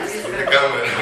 it's coming.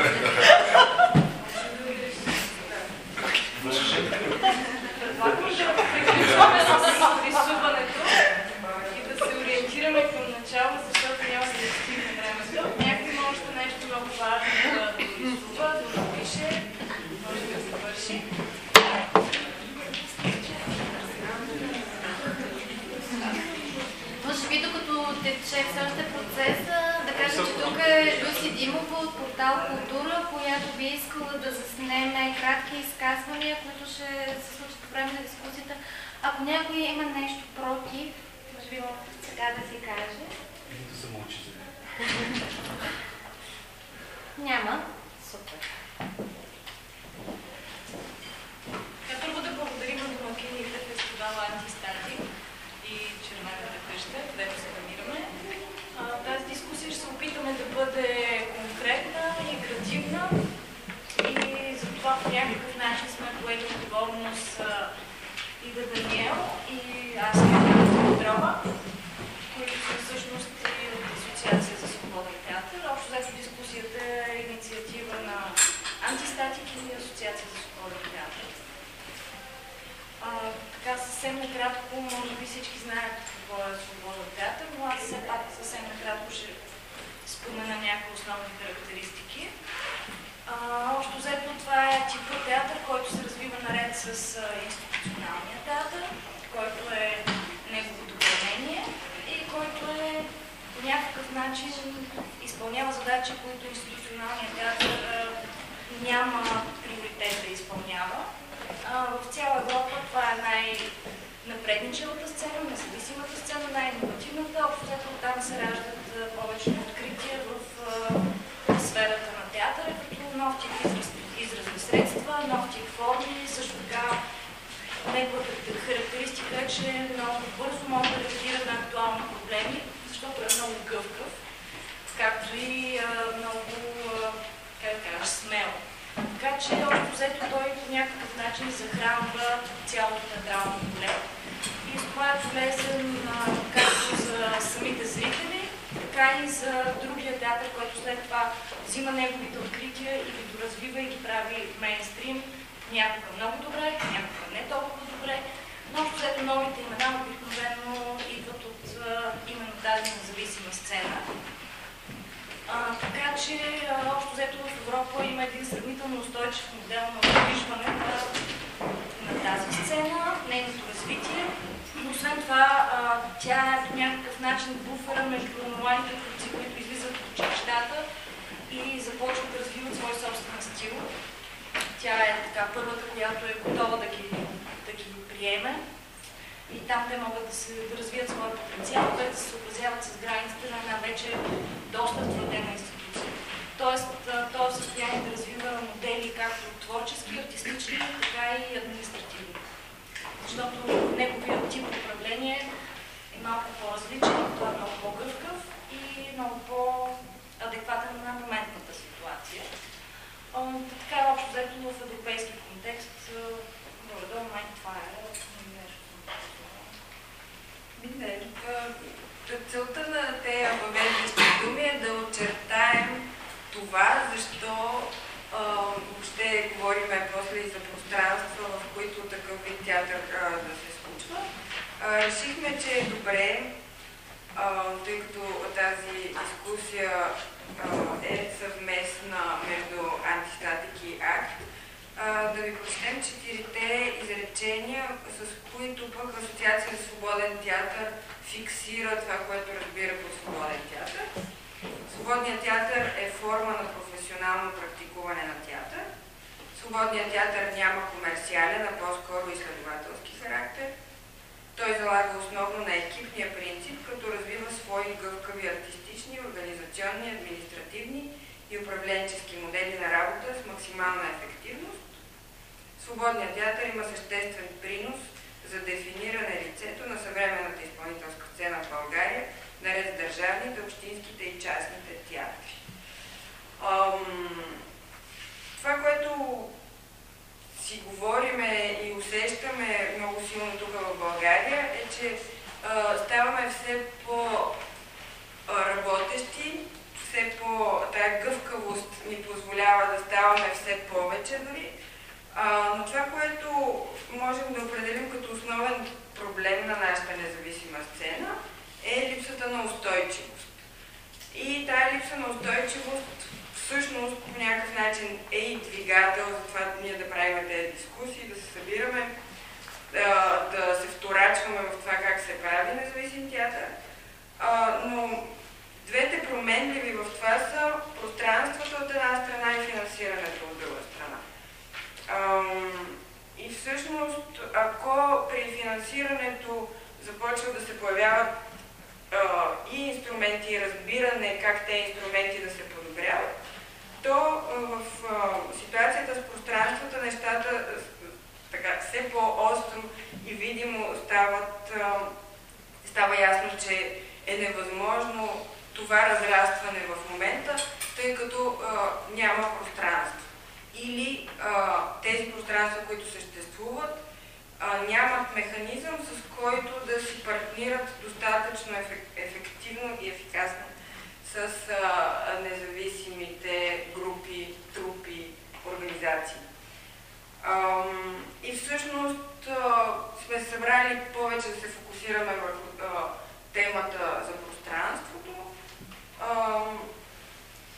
буфера между младите творци, които излизат от училищата и започват да развиват свой собствен стил. Тя е така първата, която е готова да ги, да ги приеме и там те могат да, се, да развият своя потенциал, което да се съобразяват с границите на една вече доста твърдена институция. Тоест, то е в състояние да развива модели както творчески, артистични, така и административни. Защото неговият тип управление малко по-различен, той е много по-гъвкав и много по-адекватен на моментната ситуация. Така, общо взето в европейски контекст, горе-долу май това е нещо. Целта на тези въвеждащи думи е да очертаем това, защо а, въобще говориме после и за пространства, в които такъв вид театър трябва да се случва. А, решихме, че е добре, а, тъй като тази дискусия а, е съвместна между антистатик и акт, да ви прочетем четирите изречения, с които пък Асоциация за свободен театър фиксира това, което разбира по свободен театър. Свободният театър е форма на професионално практикуване на театър. Свободният театър няма комерциален, а по-скоро изследователски характер. Той залага основно на екипния принцип, като развива свои гъвкави артистични, организационни, административни и управленчески модели на работа с максимална ефективност. Свободният театър има съществен принос за дефиниране лицето на съвременната изпълнителска сцена в България, наред с държавните, общинските и частните театри. Това, което си говориме и усещаме много силно тук в България, е, че а, ставаме все по-работещи, все по... тая гъвкавост ни позволява да ставаме все повече дори. А, но това, което можем да определим като основен проблем на нашата независима сцена, е липсата на устойчивост. И тая липса на устойчивост всъщност по някакъв начин е и двигател за това ние да правим тези дискусии, да се събираме, да, се вторачваме в това как се прави независим театър. Но двете променливи в това са пространството от една страна и финансирането от друга страна. И всъщност, ако при финансирането започват да се появяват и инструменти, и разбиране как те инструменти да се подобряват, то в ситуацията с пространствата нещата така, все по-остро и видимо стават, става ясно, че е невъзможно това разрастване в момента, тъй като а, няма пространство. Или а, тези пространства, които съществуват, а, нямат механизъм, с който да си партнират достатъчно ефективно и ефикасно с а, независимите групи, трупи, организации. А, и всъщност а, сме събрали повече да се фокусираме върху темата за пространството. А,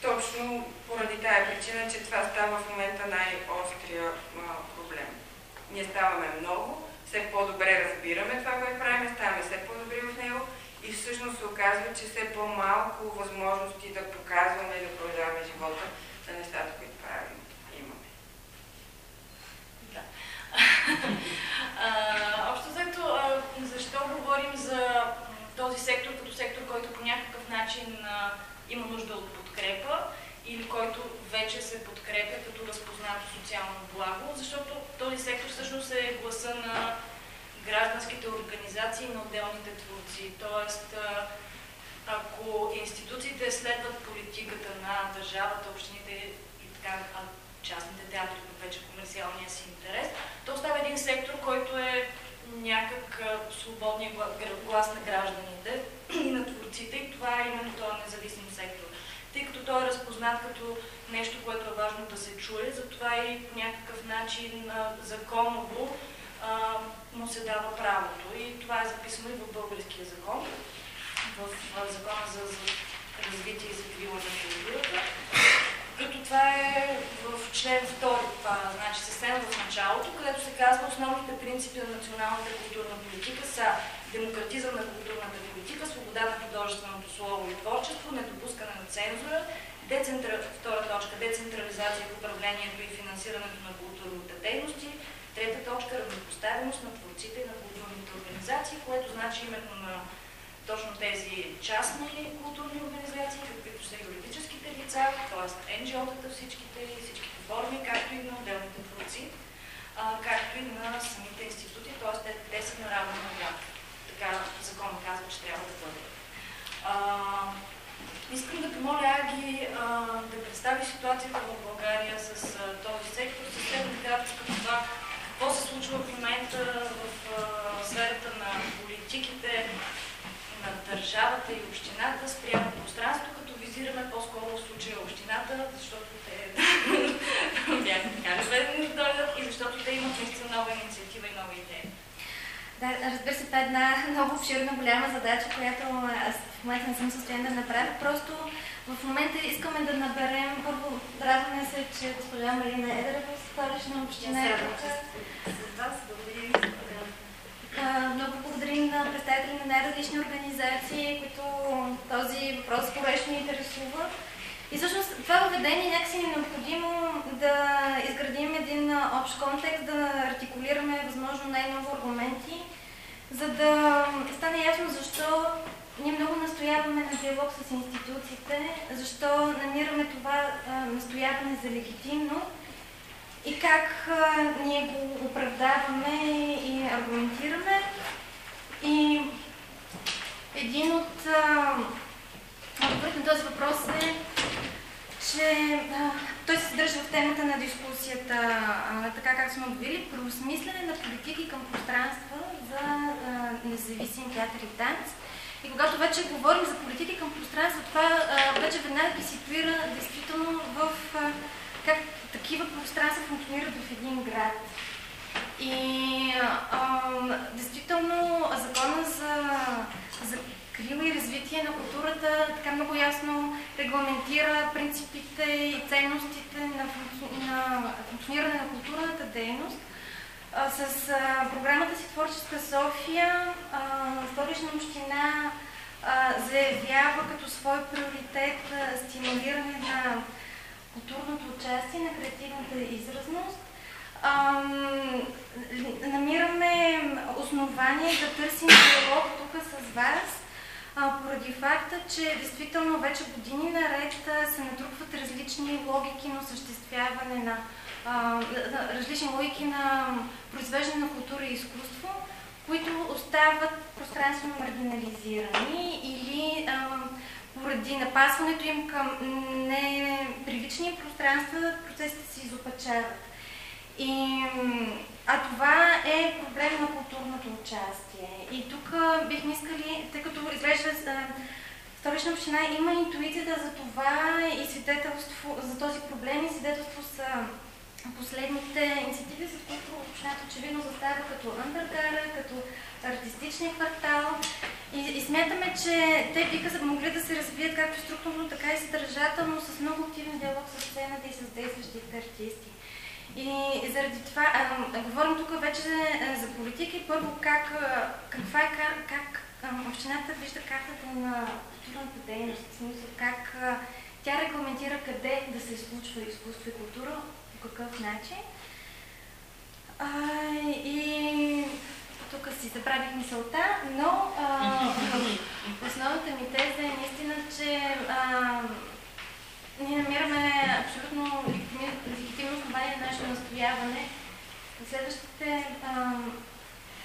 точно поради тая причина, че това става в момента най-острия проблем. Ние ставаме много, все по-добре разбираме това, което правим, ставаме все по-добри в него и всъщност се оказва, че все по-малко възможности да показваме и да продължаваме живота на нещата, които правим. Имаме. Да. общо взето, защо говорим за този сектор като сектор, който по някакъв начин а, има нужда от подкрепа или който вече се подкрепя като разпознато социално благо, защото този сектор всъщност е гласа на гражданските организации на отделните творци. Тоест, ако институциите следват политиката на държавата, общините и така, частните театри, вече комерциалния си интерес, то става един сектор, който е някак свободния глас на гражданите и на творците и това е именно този независим сектор. Тъй като той е разпознат като нещо, което е важно да се чуе, затова и по някакъв начин законово а, му се дава правото. И това е записано и в българския закон, в закона за, за развитие и закрила на културата. Като това е в член 2, това значи съвсем в началото, където се казва основните принципи на националната културна политика са демократизъм на културната политика, свобода на художественото слово и творчество, недопускане на цензура, децентра... втора точка, децентрализация в управлението и финансирането на културните дейности, Трета точка – равнопоставеност на творците на културните организации, което значи именно на точно тези частни културни организации, каквито са юридическите лица, т.е. NGO-тата всичките и всичките форми, както и на отделните творци, както и на самите институти, т.е. Те, са на равна нога. Така закон казва, че трябва да бъде. Искам да помоля Аги а, да представи ситуацията в България с а, този сектор, съвсем кратко това какво се случва в момента в сферата на политиките на държавата и общината спрямо пространство, като визираме по-скоро в случая общината, защото те бяха така разведени да дойдат и защото те имат наистина нова инициатива и нова идея. Да, разбира се, това е една много обширна, голяма задача, която аз в момента не съм в състояние да направя. Просто в момента искаме да наберем, първо радваме се, че госпожа Марина Едерева, столична община е тук. Много благодарим на представители на най-различни организации, които този въпрос ни интересува. И всъщност това въведение някакси е необходимо да изградим един общ контекст, да артикулираме възможно най-много аргументи, за да стане ясно защо ние много настояваме на диалог с институциите. Защо намираме това настояване за легитимно и как ние го оправдаваме и аргументираме. И един от отговорите на този въпрос е, че а, той се съдържа в темата на дискусията, а, така как сме обявили, преосмислене на политики към пространства за а, независим театър и танц. И когато вече говорим за политики към пространство, това а, вече веднага ги ситуира действително в а, как такива пространства функционират в един град. И а, действително закона за, за крила и развитие на културата така много ясно регламентира принципите и ценностите на, функци... на функциониране на културната дейност. А, с а, програмата си Творческа София а, Столична община заявява като свой приоритет стимулиране на културното участие, на креативната изразност. Ам, намираме основание да търсим диалог тук с вас, поради факта, че действително вече години наред се натрупват различни логики на осъществяване на различни логики на произвеждане на култура и изкуство, които остават пространствено маргинализирани или поради напасването им към непривични пространства, процесите се изопачават. И, а това е проблем на културното участие. И тук бихме искали, тъй като изглежда Столична община има интуицията за това и свидетелство за този проблем и свидетелство са последните инициативи, с които общината очевидно застава като Андъргара, като артистичния квартал. И, и смятаме, че те биха могли да се развият както структурно, така и съдържателно, с много активен диалог с сцената и с действащите артисти. И заради това, а, говорим тук вече а, за политики. Първо, как, а, каква е, как, общината вижда картата на културната дейност, в смисъл как тя регламентира къде да се случва изкуство и култура, по какъв начин. А, и тук си забравих мисълта, но а, основната ми теза е наистина, че а, ние намираме абсолютно легитимно основание на нашето настояване на следващите а,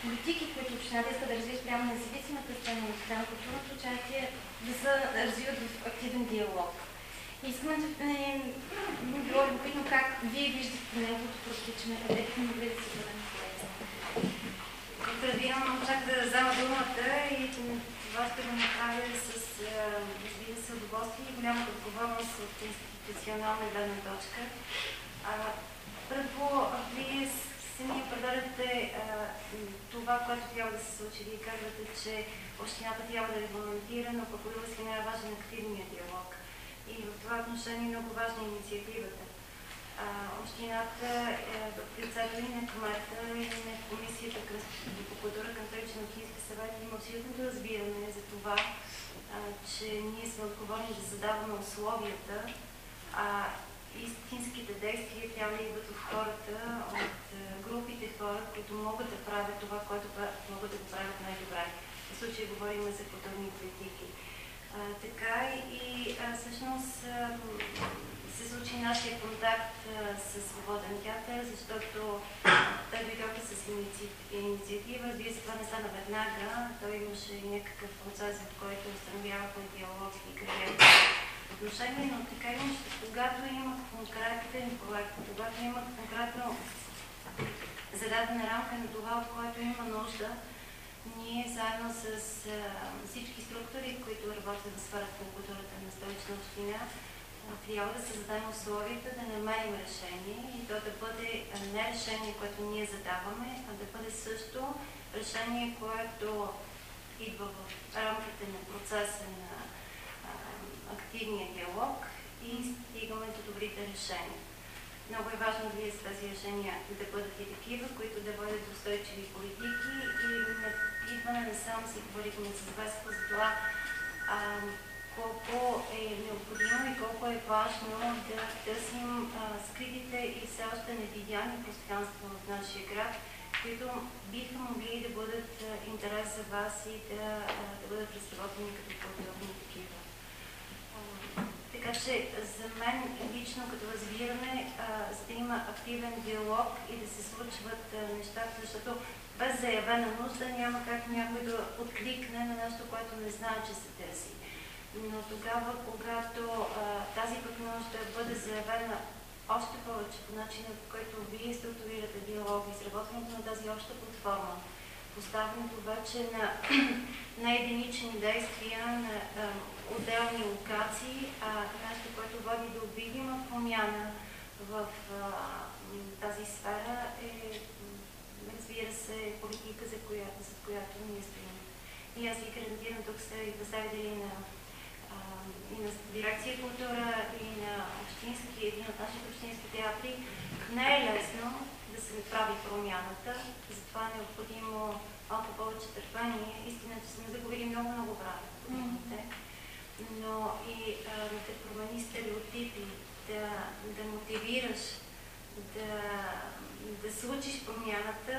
политики, които общината иска да развие спрямо независимата сцена и спрямо културното участие, да се развиват в активен диалог. Искаме да е, било любопитно как вие виждате неговото протичане, къде бихме могли да се бъдем полезни. Чак да взема думата и това ще го направя с, се, удоволствие и голямата отговорност от институционална гледна точка. А, първо, вие сами определяте това, което трябва да се случи. Вие казвате, че общината трябва да регламентира, но пък от си най-важен активния диалог. И в това отношение много важна е инициативата. А, общината е, в лицето и на кмета и на комисията по култура към Тъчен Общински съвет има абсолютното разбиране за това, а, че ние сме отговорни да задаваме условията, а истинските действия трябва да идват от хората, от групите хора, които могат да правят това, което могат да го правят най-добре. В случай говорим за културни политики. А, така и а, всъщност нашия контакт с Свободен театър, защото те дойдоха с инициатива. Разбира се, това не стана веднага. Той имаше някакъв процес, в който установявахме диалог и кариера отношение, но така имаше, когато има конкретен проект, когато има конкретно зададена рамка на това, от което има нужда, ние заедно с всички структури, които работят в сферата на културата на столична община, трябва да създадем условията да намерим решение и то да бъде не решение, което ние задаваме, а да бъде също решение, което идва в рамките на процеса на а, активния диалог и стигаме до добрите решения. Много е важно вие с тези решения да бъдат и такива, които да водят устойчиви политики и идване на сам си говорихме с вас за това колко е необходимо и колко е важно да търсим а, скритите и все още невидяни пространства в нашия град които биха могли да бъдат интерес за вас и да, да бъдат разработени като подробни такива. Така че за мен лично като разбиране, за да има активен диалог и да се случват нещата, защото без заявена нужда няма как някой да откликне на нещо, което не знае, че се търси. Но тогава, когато а, тази пък нужда бъде заявена още повече по начина, по който вие структурирате диалог, изработването на тази обща платформа, поставянето вече на, на единични действия, на а, отделни локации, а нещо, което води до видима промяна в а, тази сфера е, разбира се, политика, за която, за която ние стоим. И аз ви гарантирам, тук са и представители на и на дирекция култура, и на общински, един от нашите общински театри, не е лесно да се прави промяната, затова е необходимо малко повече търпение. Истина, че сме загубили много-много време в годините, но и а, да промени стереотипи, да, да мотивираш, да, да случиш промяната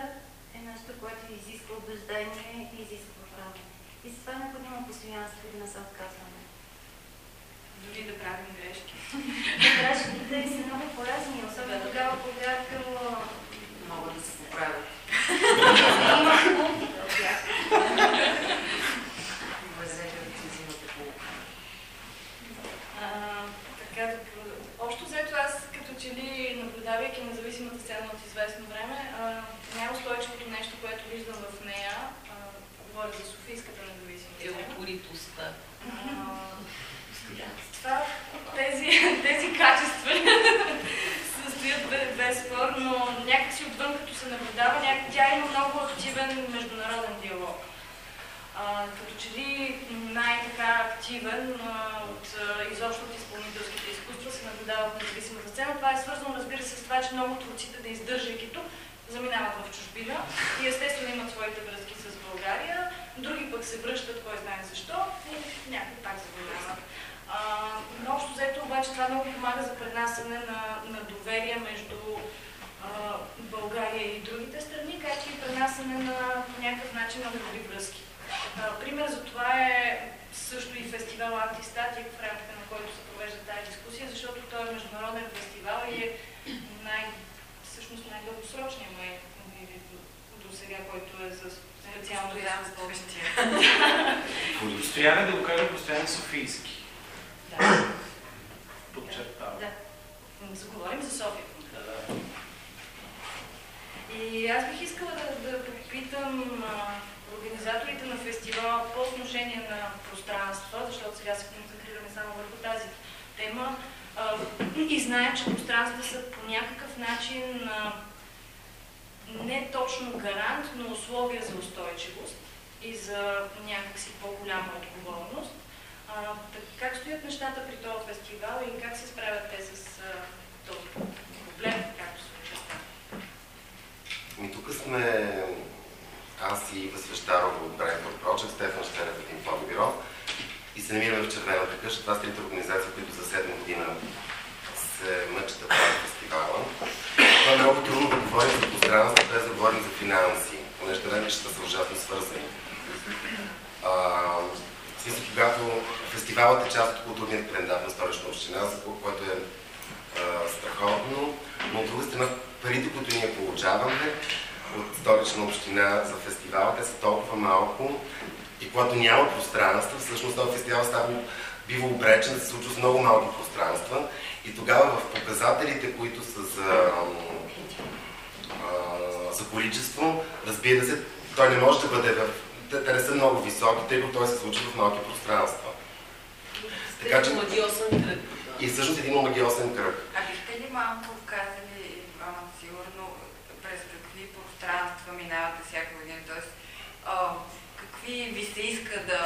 е нещо, което изисква убеждение и изисква време. И това е необходимо постоянство и отказваме дори да правим грешки. Грешките са много полезни, особено тогава, когато могат да се поправят. Има полуките от тях. Така, общо взето аз като че ли наблюдавайки независимата сцена от известно време, най-устойчивото нещо, което виждам в нея, говоря за Софийската независима сцена. Е упоритостта това, тези, тези качества състоят без спор, но някакси отвън като се наблюдава, няк... тя има много активен международен диалог. А, като че ли най-така активен а, от а, изобщо от изпълнителските изкуства се наблюдава в независимата сцена. Това е свързано, разбира се, с това, че много творците да издържайки тук, заминават в чужбина и естествено имат своите връзки с България, други пък се връщат, кой знае защо, и някой пак заминават. Взето обаче това много помага за пренасене на, на доверие между а, България и другите страни, както и пренасене на по някакъв начин на добри връзки. А, пример за това е също и фестивал Антистатик, в рамките на който се провежда тази дискусия, защото той е международен фестивал и е най, всъщност най-дългосрочният май до сега, който е за специално за Постоянен да го кажем постоянно Софийски. Да. Подчертавам. Да. Заговорим за София. Да, да. И аз бих искала да, да попитам а, организаторите на фестивала по отношение на пространства, защото сега се концентрираме само върху тази тема, а, и знаем, че пространства са по някакъв начин а, не точно гарант, но условия за устойчивост и за някакси по-голяма отговорност. А, как стоят нещата при този фестивал и как се справят те с този проблем, както се участва? Ми тук сме аз и Васвещарова от Brightford Project, Стефан Щерев от Информбюро и се намираме в Червената къща. Това са трите организации, които за 7 година се мъчат да правят фестивала. Това е много трудно да говорим за пространство, без да говорим за финанси, понеже две нещата са ужасно свързани. Смисъл, когато фестивалът е част от културния календар на Столична община, което е а, страхотно, но от друга страна парите, които ние получаваме от Столична община за фестивал, те са толкова малко и когато няма пространство, всъщност този фестивал става бива обречен да се случва с много малки пространства и тогава в показателите, които са за, а, за количество, разбира се, той не може да бъде в те, те не са много високи, тъй като той се случва в малки пространства. Така че... кръг. И всъщност един омагиосен кръг. А бихте ли малко казали, ама сигурно, през какви пространства минавате всяка година? Тоест, какви ви се иска да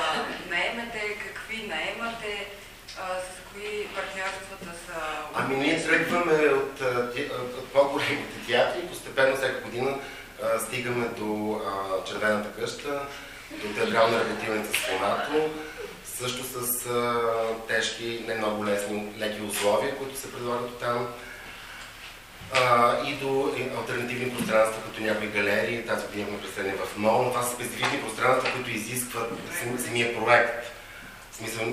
наемете, какви наемате, с кои партньорствата са... Ами ние тръгваме от, от по-големите театри и постепенно всяка година стигаме до Червената къща, до театрална репетивница с Фонато, също с а, тежки, не много лесни, леки условия, които се предлагат там. а, и до альтернативни пространства, като някои галерии, тази година имахме представление в МОЛ, но това са специфични пространства, които изискват сам- самия проект. В смисъл,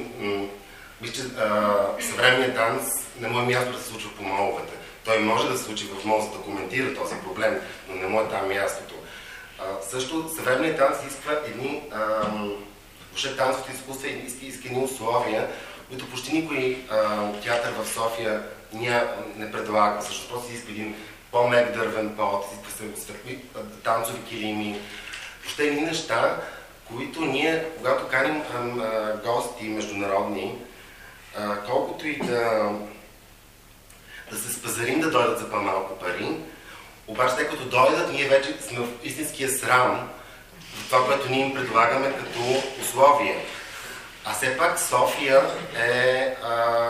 мисля, че съвременният танц не му е място да се случва по моловете. Той може да се случи в МОЛ, за да коментира този проблем, но не му е там мястото. А, също съвременният танц изисква едни, въобще танцовото изкуство иска, иска едни условия, които почти никой а, театър в София ня, не предлага. Също просто изисква един по-мек дървен пот, изисква се светли, а, танцови килими. Въобще едни неща, които ние, когато каним ам, а, гости международни, а, колкото и да, да се спазарим да дойдат за по-малко пари, обаче те като дойдат, ние вече сме в истинския срам за това, което ние им предлагаме като условие. А все пак София е а,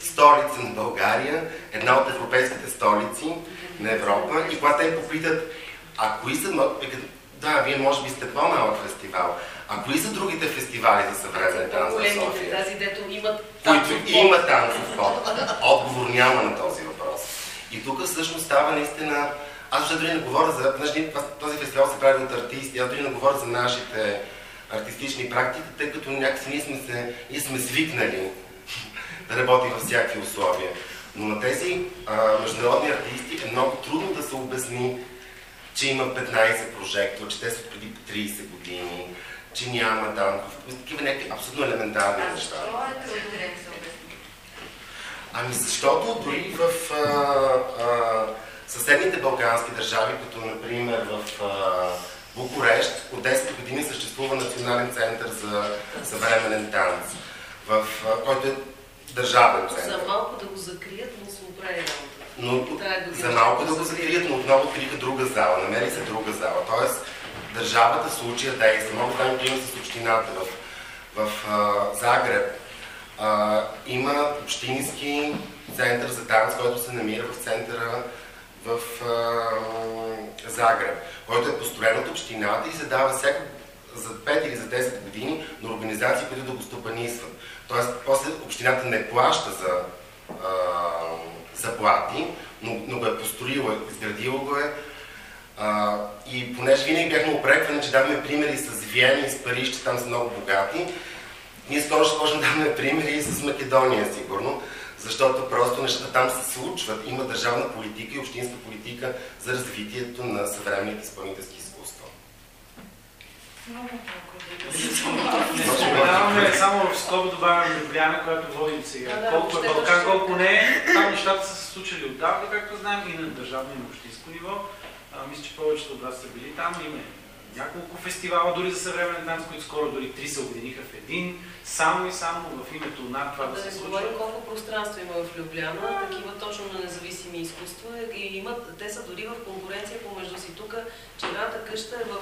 столица на България, една от европейските столици на Европа. И когато те попитат, а кои са, да, вие може би сте по-малък фестивал, а кои са другите фестивали за съвременен танц в Големите, София? тази дето имат които танцов има танцов код. Отговор няма на този въпрос. И тук всъщност става наистина... Аз дори не говоря за... Този фестивал се прави от артисти, аз дори не говоря за нашите артистични практики, тъй като някакси ние сме, се, ние сме свикнали да работим във всякакви условия. Но на тези а, международни артисти е много трудно да се обясни, че има 15 прожектора, че те са преди 30 години, че няма танков. Такива някакви абсолютно елементарни А неща. защо е трудно да се обясни? Ами защото дори в а, а, съседните балкански държави, като например в а, Букурещ, от 10 години съществува Национален център за съвременен танц, в, а, който е държавен За център. малко да го закрият, но се оправи. Но за малко да го закрият. закрият, но отново откриха друга зала, намери се друга зала. Тоест, държавата в случая действа. Мога да дам пример с общината в, в а, Загреб. Има общински център за танц, който се намира в центъра в а, Загреб, който е построен от общината и се дава всяка за 5 или за 10 години на организации, които да го стопанисват. Тоест, после общината не плаща за заплати, но, но го е построила, изградила го е. А, и понеже винаги бяхме упреквани, че даваме примери с Виена и с Париж, че там са много богати, ние скоро ще можем да даваме примери и с Македония, сигурно, защото просто нещата там се случват. Има държавна политика и общинска политика за развитието на съвременните изпълнителски изкуства. Много Не споменаваме само в скоба добавяме Любляна, която водим сега. Колко е Балкан, колко не е. Там нещата са се случили отдавна, както знаем, и на държавно и на общинско ниво. Мисля, че повечето от вас са били там. Има няколко фестивала, дори за съвременен танц, които скоро дори три се обединиха в един. Само и само в името на това да Да се случва. говорим колко пространство има в Любляна, такива точно на независими изкуства и имат, те са дори в конкуренция помежду си. Тук черната къща е в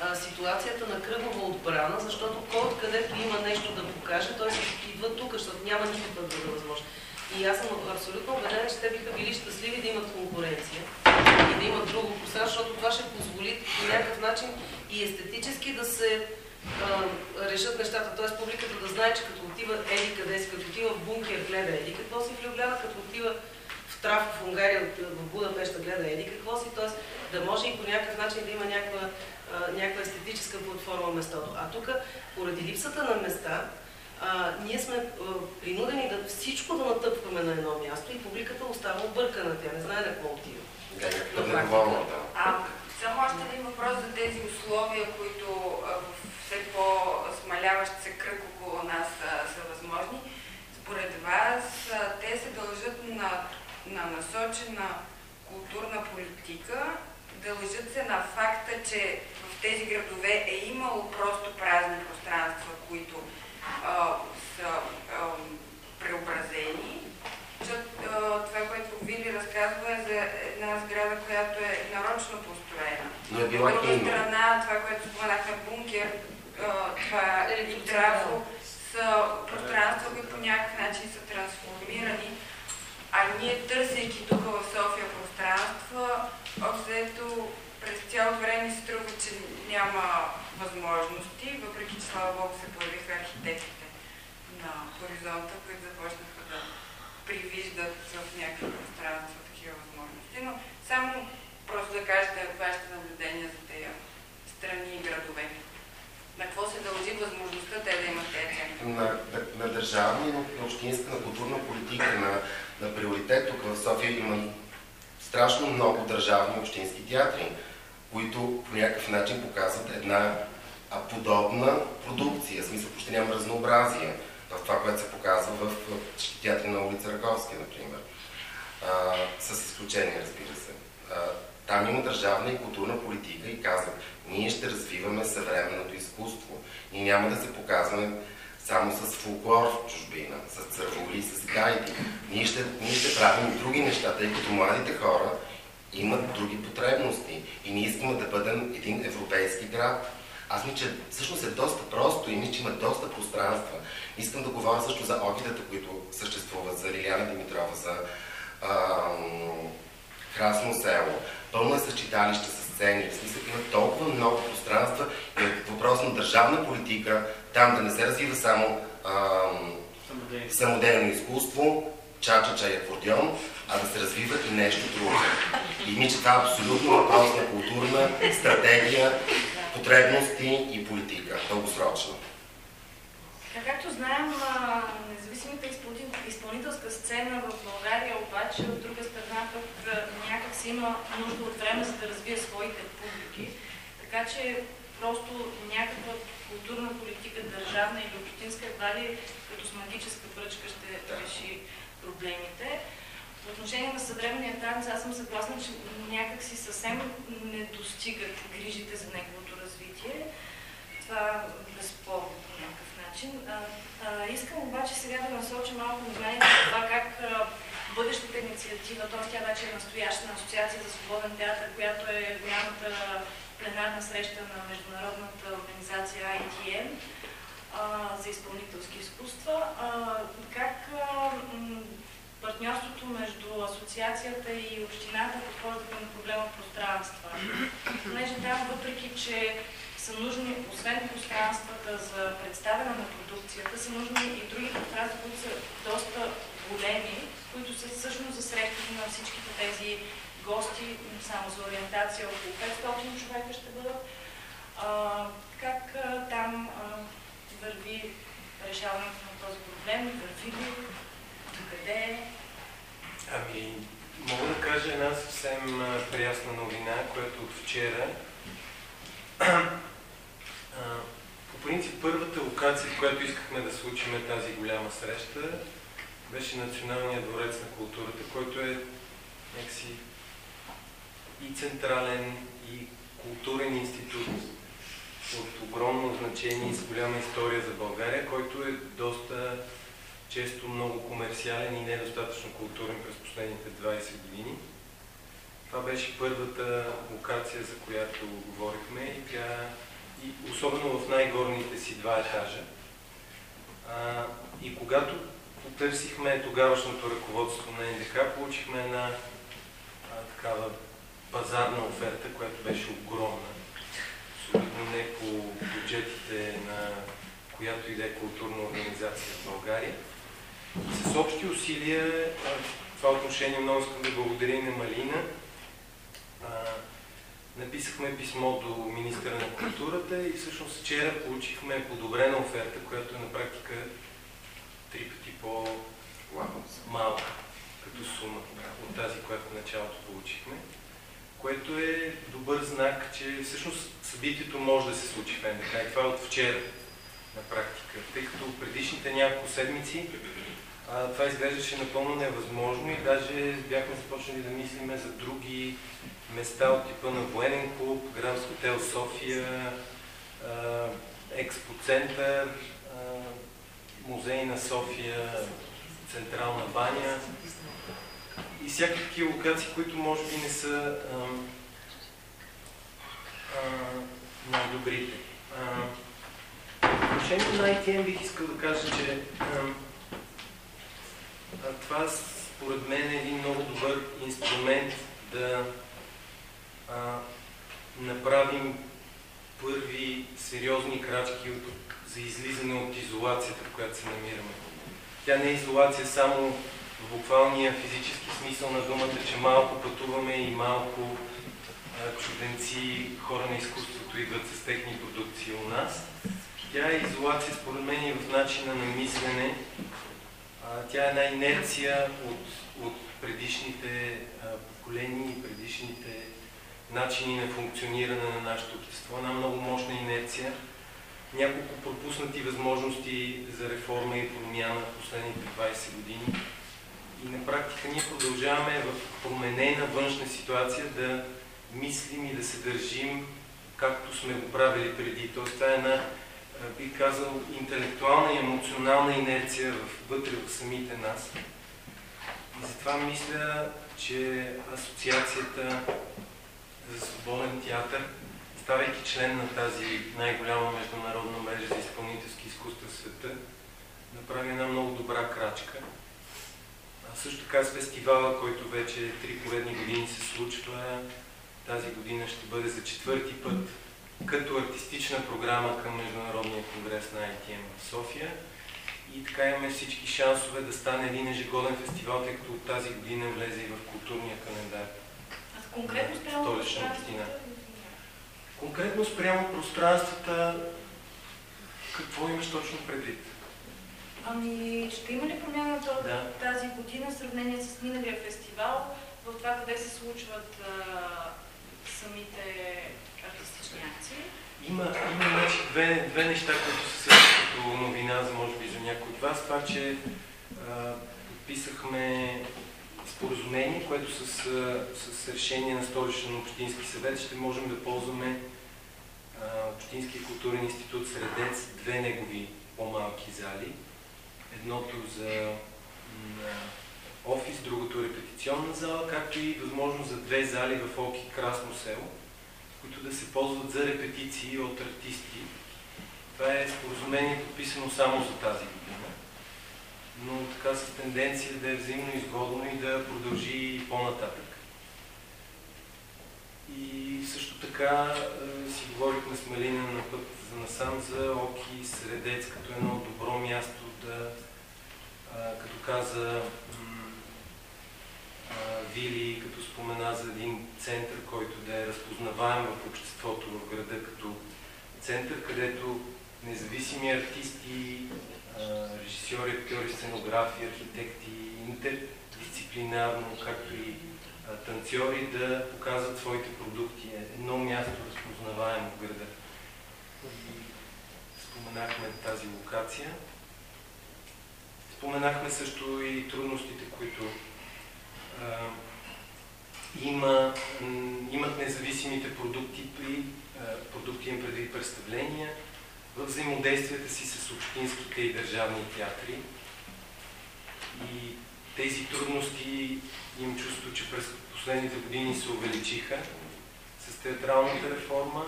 а, ситуацията на кръгова отбрана, защото кой откъдето има нещо да покаже, той си идва тук, защото няма никаква друга възможност. И аз съм абсолютно убедена, че те биха били щастливи да имат конкуренция и да имат друго пространство, защото това ще позволи по някакъв начин и естетически да се а, решат нещата. Т.е. публиката да знае, че като отива еди къде си, като отива в бункер, гледа еди какво си в Любляна, като отива в Трафо в Унгария, в Будапешта гледа еди какво си. Т.е. да може и по някакъв начин да има някаква, а, някаква естетическа платформа местото. А тук, поради липсата на места, а, ние сме а, принудени да всичко да натъпваме на едно място и публиката остава объркана. Тя не знае на какво отива. А, само още един въпрос за тези условия, които в все по-смаляващ се кръг около нас а, са възможни. Според вас а, те се дължат на, на насочена културна политика, дължат се на факта, че в тези градове е имало просто празни пространства, които а, са а, преобразени. Това, което Вили разказва е за една сграда, която е нарочно построена. Но е От била друга кино. страна, това, което споменахме, бункер, а, това и Електроцентрала. трафо са пространства, които по някакъв начин са трансформирани. А ние, търсейки тук в София пространства, обзето през цяло време се струва, че няма възможности, въпреки че слава Бог се появиха архитектите на хоризонта, които започнаха да привиждат в някакви пространства такива възможности. Но само просто да кажете вашите наблюдения за тези страни и градове. На какво се дължи възможността те да имат тези на, на държавна и на общинска, на културна политика, на, на приоритет. Тук в София има страшно много държавни общински театри които по някакъв начин показват една подобна продукция. В смисъл, почти няма разнообразие в това, което се показва в, театри на улица Раковски, например. А, с изключение, разбира се. А, там има държавна и културна политика и казват, ние ще развиваме съвременното изкуство. Ние няма да се показваме само с фулклор в чужбина, с църволи, с гайди. Ние ще, ние ще правим други неща, тъй като младите хора имат други потребности. И ние искаме да бъдем един европейски град. Аз мисля, че всъщност е доста просто и мисля, че има доста пространства. Искам да говоря също за опитата, които съществуват, за Лилиана Димитрова, за ам, Красно село. Пълно е с читалища, с сцени. В смисъл има толкова много пространства и е въпрос на държавна политика, там да не се развива само ам, самодейно изкуство, ча-ча-ча и акордеон, а да се развива и нещо друго. И мисля, че това е абсолютно въпрос на културна стратегия, потребности и политика, дългосрочно. Както знаем, независимата изпълнителска сцена в България обаче от друга страна пък някак си има нужда от време за да развие своите публики. Така че просто някаква културна политика, държавна или общинска, едва ли като с магическа пръчка ще реши проблемите. По отношение на съвременния танц, аз съм съгласна, че някак си съвсем не достигат грижите за неговото развитие. Това безспорно по някакъв начин. А, а, искам обаче сега да насоча малко внимание на това как а, бъдещата инициатива, т.е. тя вече е настояща на Асоциация за свободен театър, която е голямата пленарна среща на Международната организация ITM а, за изпълнителски изкуства. А, как а, партньорството между асоциацията и общината подхожда към проблема пространства. Понеже там, въпреки че са нужни, освен пространствата за представяне на продукцията, са нужни и други пространства, които са доста големи, които са всъщност за срещата на всичките тези гости, само за ориентация, около 500 човека ще бъдат. А, как а, там а, върви решаването на този проблем, върви ли, докъде? Ами, мога да кажа една съвсем приясна новина, която от вчера по принцип, първата локация, в която искахме да случим тази голяма среща, беше Националния дворец на културата, който е някакси и централен, и културен институт от огромно значение и с голяма история за България, който е доста често много комерциален и недостатъчно културен през последните 20 години. Това беше първата локация, за която говорихме и тя и особено в най-горните си два етажа. А, и когато потърсихме тогавашното ръководство на НДК, получихме една а, такава пазарна оферта, която беше огромна. Абсолютно не по бюджетите на която и да е културна организация в България. С общи усилия, в това отношение много искам да благодаря и на Малина, Написахме писмо до министра на културата и всъщност вчера получихме подобрена оферта, която е на практика три пъти по-малка като сума от тази, която в началото получихме. Което е добър знак, че всъщност събитието може да се случи в НДК. И това е от вчера на практика. Тъй като предишните няколко седмици а, това изглеждаше напълно невъзможно и даже бяхме започнали да мислиме за други места от типа на военен клуб, Гранд Хотел София, Експо Център, музей на София, Централна баня и всякакви локации, които може би не са най-добрите. В отношение на ITM бих искал да кажа, че това според мен е един много добър инструмент да а, направим първи сериозни крачки от, за излизане от изолацията, в която се намираме. Тя не е изолация само в буквалния физически смисъл на думата, че малко пътуваме и малко чуденци, хора на изкуството идват с техни продукции у нас. Тя е изолация, според мен, и в начина на мислене, тя е една инерция от, от предишните поколения и предишните начини на функциониране на нашето общество. Една много мощна инерция. Няколко пропуснати възможности за реформа и промяна в последните 20 години. И на практика ние продължаваме в променена външна ситуация да мислим и да се държим както сме го правили преди. Тоест това е една, бих казал, интелектуална и емоционална инерция вътре в самите нас. И затова мисля, че Асоциацията за свободен театър, ставайки член на тази най-голяма международна мрежа за изпълнителски изкуства в света, направи една много добра крачка. А също така с фестивала, който вече три поредни години се случва, тази година ще бъде за четвърти път като артистична програма към Международния конгрес на ITM в София. И така имаме всички шансове да стане един ежегоден фестивал, тъй като от тази година влезе и в културния календар. А конкретно спрямо Столична община. Конкретно спрямо пространствата, какво имаш точно предвид? Ами, ще има ли промяна Да. тази година в сравнение с миналия фестивал, в това къде се случват а, самите артистични акции? Има, има значи, две, две неща, които са също като новина, за може би за някой от вас. Това, че а, подписахме споразумение, което с, с решение на столичен общински съвет ще можем да ползваме а, Общинския културен институт Средец, две негови по-малки зали. Едното за офис, другото репетиционна зала, както и възможност за две зали в Оки Красно село, които да се ползват за репетиции от артисти. Това е споразумение подписано само за тази година, но така с тенденция да е взаимно изгодно и да продължи и по-нататък. И също така е, си говорихме с Малина на път за насам за Оки Средец като едно добро място да, а, като каза Вили, като спомена за един център, който да е разпознаваем в обществото в града като център, където независими артисти, режисьори, актьори, сценографи, архитекти, интердисциплинарно, както и танцори да показват своите продукти. Едно място разпознаваемо в града. Споменахме тази локация. Споменахме също и трудностите, които има, м, имат независимите продукти при а, продукти им преди представления в взаимодействията си с общинските и държавни театри. И тези трудности им чувство, че през последните години се увеличиха с театралната реформа.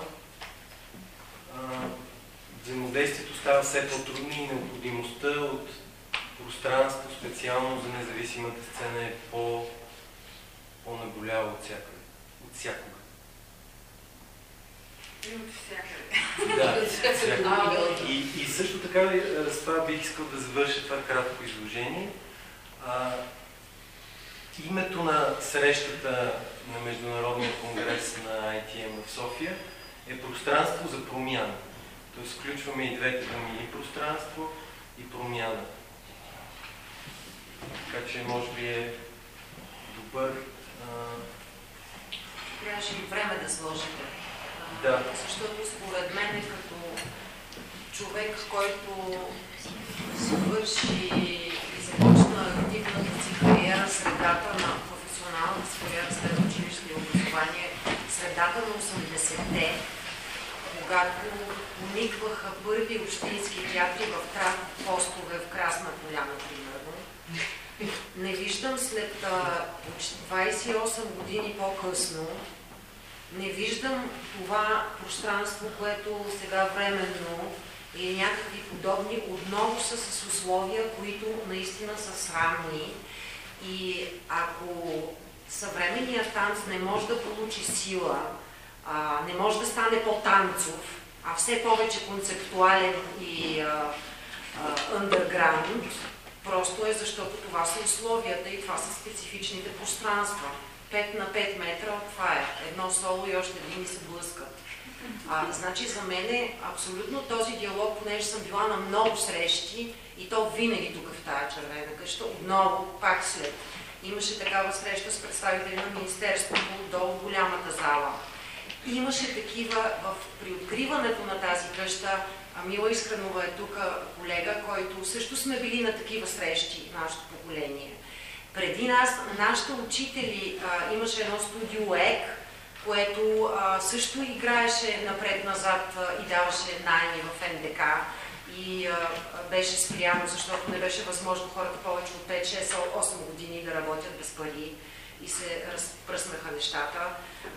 Взаимодействието става все по-трудно и необходимостта от пространство, специално за независимата сцена е по, по-наболява от всякъде. От всякога. И от всякъде. Да. И, и също така, е, с това бих искал да завърша това кратко изложение. А, името на срещата на Международния конгрес на ITM в София е пространство за промяна. Тоест включваме и двете думи и пространство, и промяна. Така че може би е добър. А, Трябваше и време да сложите. Да. Защото според мен е като човек, който свърши и започна активната си кариера, средата на професионалната си кариера след училище и образование, средата на 80-те, когато уникваха първи общински театри в постове в Красна поляна. Не виждам след а, почти 28 години по-късно, не виждам това пространство, което сега временно или някакви подобни отново са с условия, които наистина са срамни. И ако съвременният танц не може да получи сила, не може да стане по-танцов, а все повече концептуален и а, underground, просто е защото това са условията и това са специфичните пространства. 5 на 5 метра, това е. Едно соло и още един се блъскат. А, значи за мен е абсолютно този диалог, понеже съм била на много срещи и то винаги тук в тази червена къща, отново, пак след. Имаше такава среща с представители на Министерството, долу голямата зала. Имаше такива в, при откриването на тази къща, Мила Искранова е тук колега, който също сме били на такива срещи, нашето поколение. Преди нас, нашите учители, а, имаше едно студио ЕК, което а, също играеше напред-назад и даваше найми в НДК и а, беше спряно, защото не беше възможно хората повече от 5, 6, 8 години да работят без пари и се разпръснаха нещата.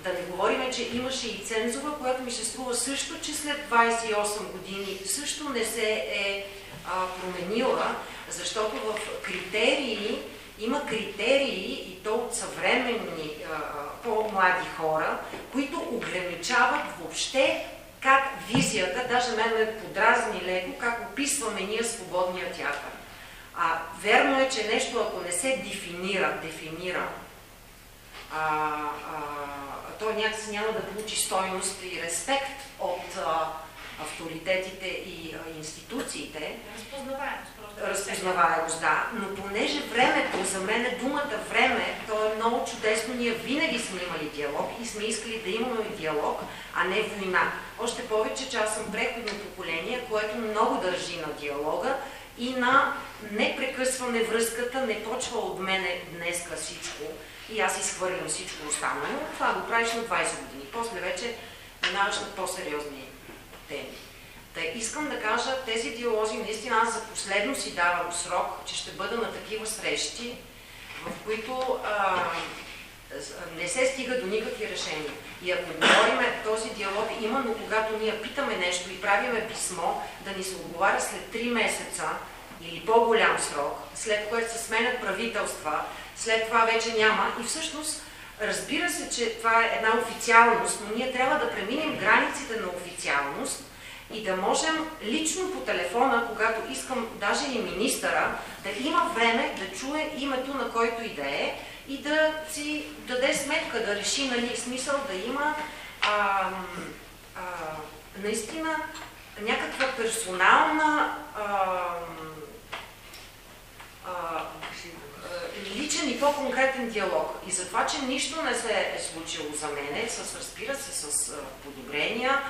Да не говорим, че имаше и цензура, която ми се струва също, че след 28 години също не се е а, променила, защото в критерии има критерии и то от съвременни по-млади хора, които ограничават въобще как визията, даже мен ме подразни леко, как описваме ние свободния театър. А, верно е, че нещо, ако не се дефинира, дефинира, а, а, то някакси няма да получи стойност и респект от а, авторитетите и а, институциите. Разпознаваемост разпознаваемост, да, но понеже времето, за мен е думата време, то е много чудесно, ние винаги сме имали диалог и сме искали да имаме диалог, а не война. Още повече, че аз съм преходно поколение, което много държи на диалога и на непрекъсване връзката, не почва от мене днеска всичко и аз изхвърлям всичко останало. Това го правиш на 20 години. После вече минаваш на по-сериозни теми. Та искам да кажа, тези диалози, наистина аз за последно си давам срок, че ще бъда на такива срещи, в които а, не се стига до никакви решения. И ако говорим този диалог, именно когато ние питаме нещо и правиме писмо, да ни се отговаря след 3 месеца или по-голям срок, след което се сменят правителства, след това вече няма. И всъщност разбира се, че това е една официалност, но ние трябва да преминем границите на официалност и да можем лично по телефона, когато искам даже и министъра, да има време да чуе името на който и да е и да си даде сметка, да реши, нали, смисъл да има а, а, наистина някаква персонална а, а, личен и по-конкретен диалог. И за това, че нищо не се е случило за мене, с, разбира се, с подобрения,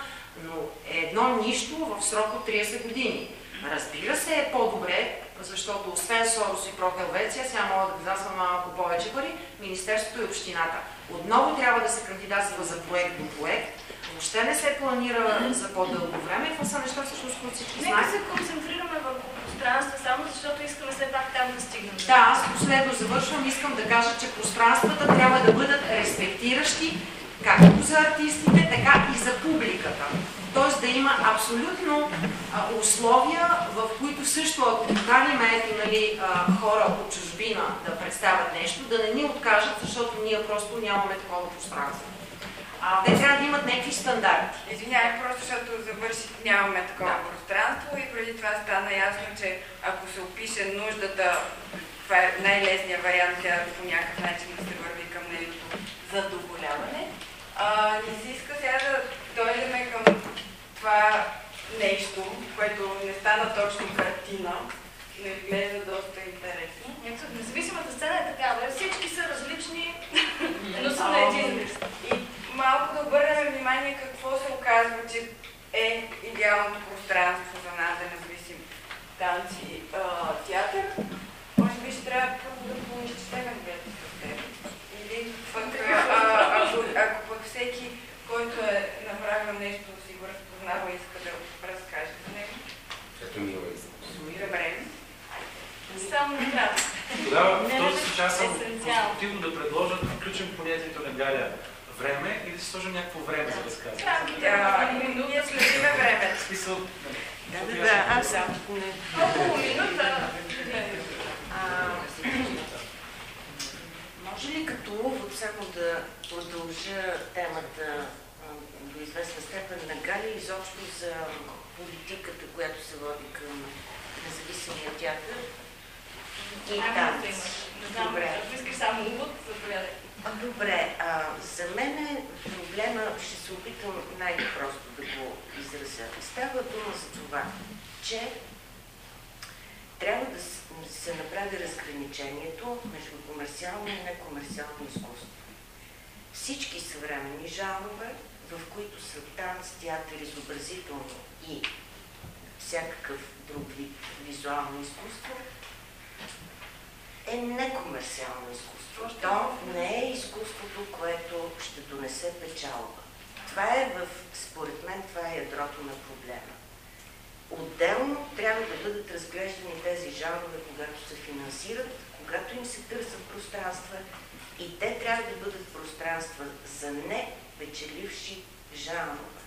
но е едно нищо в срок от 30 години. Разбира се е по-добре, защото освен Сорос и Прохелвеция, сега мога да казвам малко повече пари, Министерството и общината. Отново трябва да се кандидатства за проект до проект. Въобще не се планира за по-дълго време и това са неща, всъщност, които всички знаят. Нека се концентрираме върху пространство, само защото искаме все пак там да стигнем. Да, аз последно завършвам. Искам да кажа, че пространствата трябва да бъдат респектиращи както за артистите, така и за публиката. Тоест да има абсолютно а, условия, в които също, ако поканим нали, а, хора от чужбина да представят нещо, да не ни откажат, защото ние просто нямаме такова пространство. А, те трябва да имат някакви стандарти. Извинявай, просто защото завърши, нямаме такова да. пространство и преди това стана ясно, че ако се опише нуждата, това е най-лесният вариант, тя по някакъв начин да се върви към нейното задоволяване. А, не си иска сега да дойдем към това нещо, което не стана точно картина, но изглежда доста интересно. Независимата сцена е такава, всички са различни, но са на един. И малко да обърнем внимание какво се оказва, че е идеалното пространство за нас, да независим танци, театър. Може би ще трябва първо да поизчетем двете Или пък, ако, ако пък всеки, който е направил нещо, си го разпознава и иска да разкаже за него. Ето ми го Добре. Само кратко. Тогава в този аз съм конструктивно да предложа да включим понятието на Галя време и да си сложим някакво време за разказване. Да, ние следиме време. В смисъл, да, да, да, аз Колко минута? Може ли като увод само да продължа темата до известна степен на Гали изобщо за политиката, която се води към независимия театър и танц? Добре. Искаш само увод, заповядай. Добре, а, за мен е проблема, ще се опитам най-просто да го изразя. Става дума за това, че трябва да се направи разграничението между комерциално и некомерциално изкуство. Всички съвременни жанрове, в които са танц, театър, изобразително и всякакъв друг вид визуално изкуство, е некомерциално изкуство. То не е изкуството, което ще донесе печалба. Това е в, според мен, това е ядрото на проблема. Отделно трябва да бъдат разглеждани тези жанрове, когато се финансират, когато им се търсят пространства и те трябва да бъдат пространства за не печеливши жанрове.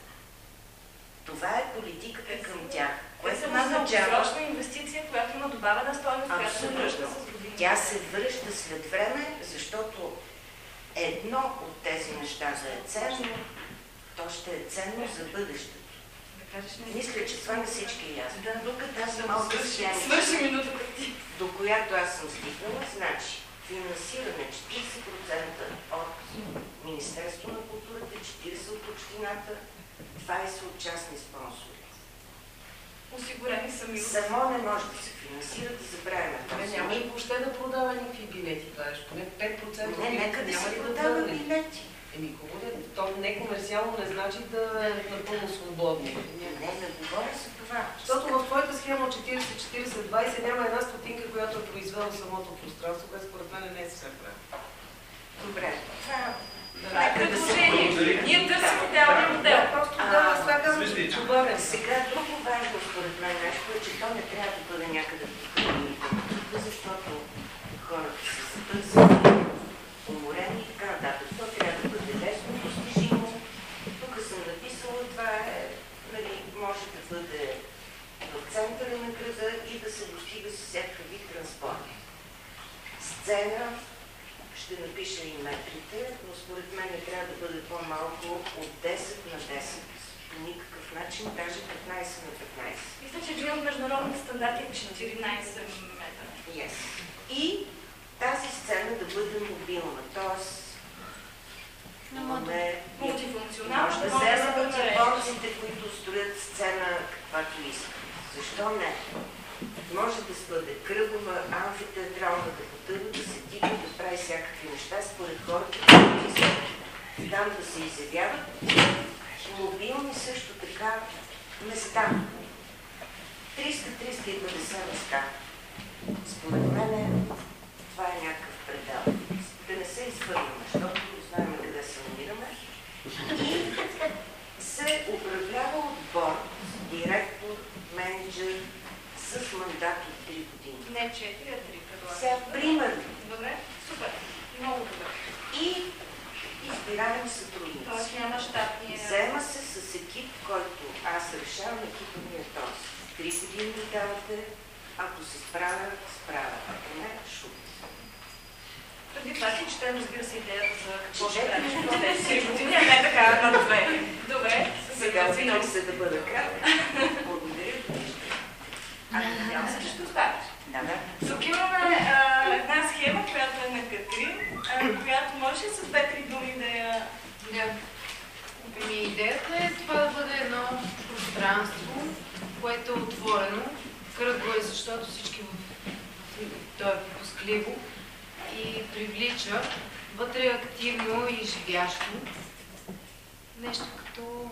Това е политиката към тях. Което е една дългосрочна инвестиция, която има добавена стойност, която се връща с години. Тя се връща след време, защото едно от тези неща да е ценно, то ще е ценно за бъдещето. Мисля, че това на всички е ясно. Да, тук тази малка схема, Свърши минутата ти. до която аз съм стигнала, значи финансиране 40% от Министерство на културата, 40% от общината, 20% от частни спонсори. Осигурени сами. Само не може да се финансира, да забравяме Абе, това. няма и въобще да продава никакви билети, кажеш. Поне 5% Не, нека да няма се да продава тръгне? билети. Еми, хубаво да То не комерциално не значи да е напълно свободно. Не, не, не говоря за това. Защото в твоята схема 40-40-20 няма една стотинка, която е произвела самото пространство, което според мен не е съвсем правилно. Добре, това е предложение. Ние търсим идеалния модел. Просто да слагам. Сега друго важно според мен нещо е, че то не трябва да бъде някъде в храните, защото хората са затърсени, уморени и така нататък. То трябва да бъде лесно, постижимо. Тук съм написала, това е, нали, може да бъде в центъра на града и да се достига с всякакъв вид транспорт. Сцена, ще напиша и метрите, но според мен не трябва да бъде по-малко от 10 на 10. По никакъв начин, даже 15 на 15. Мисля, че един от международните стандарти е 14 метра. Yes. И тази сцена да бъде мобилна, т.е. имаме... Мултифункционална, Може да вземем от японците, които строят сцена каквато искат. Защо не? Може да бъде кръгова, амфитеатрална, да потъва, да се дига, да прави всякакви неща според хората, които искат там да се изявяват. Мобилни също така места. 300-350 места. Според мен това е някакъв предел. Да не се изхвърляме, защото знаем къде се намираме. Се управлява от борд, директор, менеджер с мандат от 3 години. Не 4, а 3 предлагам. Сега примерно. Добре, супер. Много добре. И избираем сътрудници. Тоест няма щатни... Взема се с екип, който аз решавам, екипа ми е този. Три години ми давате, ако се справя, справя. Ако не, шут. Преди това си четем, разбира се, идеята за какво ще правиш в тези години, а не така на две. Добре, Сега опитам се да бъда кратка. Благодаря. Надявам се, че ще останеш. Да, да. Тук имаме а, една схема, която е на Катрин, а, която може с две-три думи да я... Да. Ами, идеята е това да бъде едно пространство, което е отворено, кръгло е, защото всички в, то е пускливо и привлича, вътре активно и живящо. Нещо като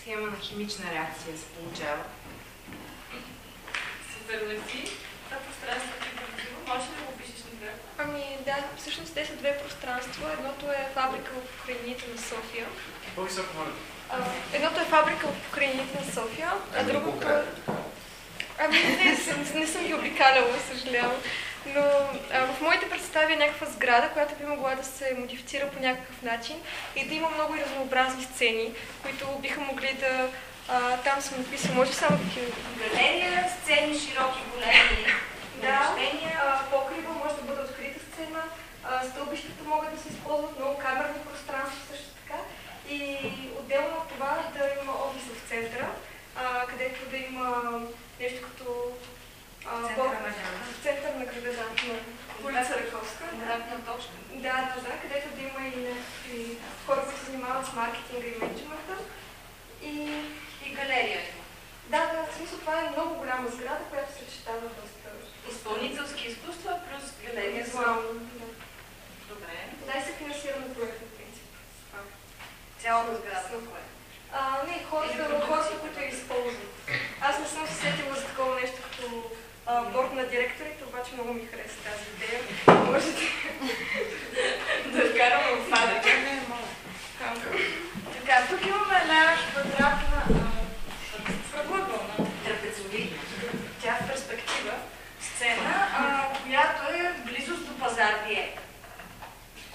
схема на химична реакция се получава. Леси. Това пространство ти красиво. Може ли да го опишеш на? Ами да, всъщност те са две пространства. Едното е фабрика в покрайнините на София. По-високо, моля. Едното е фабрика в покрайнините на София, а Ами, другото е... Ами не, съм, не съм ги обикаляла, съжалявам. Но а, в моите представи е някаква сграда, която би могла да се модифицира по някакъв начин и да има много и разнообразни сцени, които биха могли да... А, там съм написала, може само такива Галерия, сцени, широки, големи Да, покрива може да бъде открита сцена, стълбищата могат да се използват, много камерно пространство също така. И отделно от това да има офис в центъра, а, където да има нещо като а, Центъра бо- на център на града, да, на улица Раковска. Контактна точка. Да, да, да, където да има занимават с маркетинга и менеджмента. И, и галерия има. Да, да, в смисъл това е много голяма сграда, която съчетава доста. Изпълнителски изкуства плюс галерия. Визуално. Да. Добре. Да, и се финансира на проектен принцип. Цялата сграда. Супер. А, не, хората, хората, които я използват. Аз не съм се сетила за такова нещо като а, борт на директорите, обаче много ми хареса тази идея. Можете да вкарам в фада. Така, тук имаме една квадратна кръглъгълна трапезовидна. Тя в перспектива сцена, а, която е близост до пазар Вие.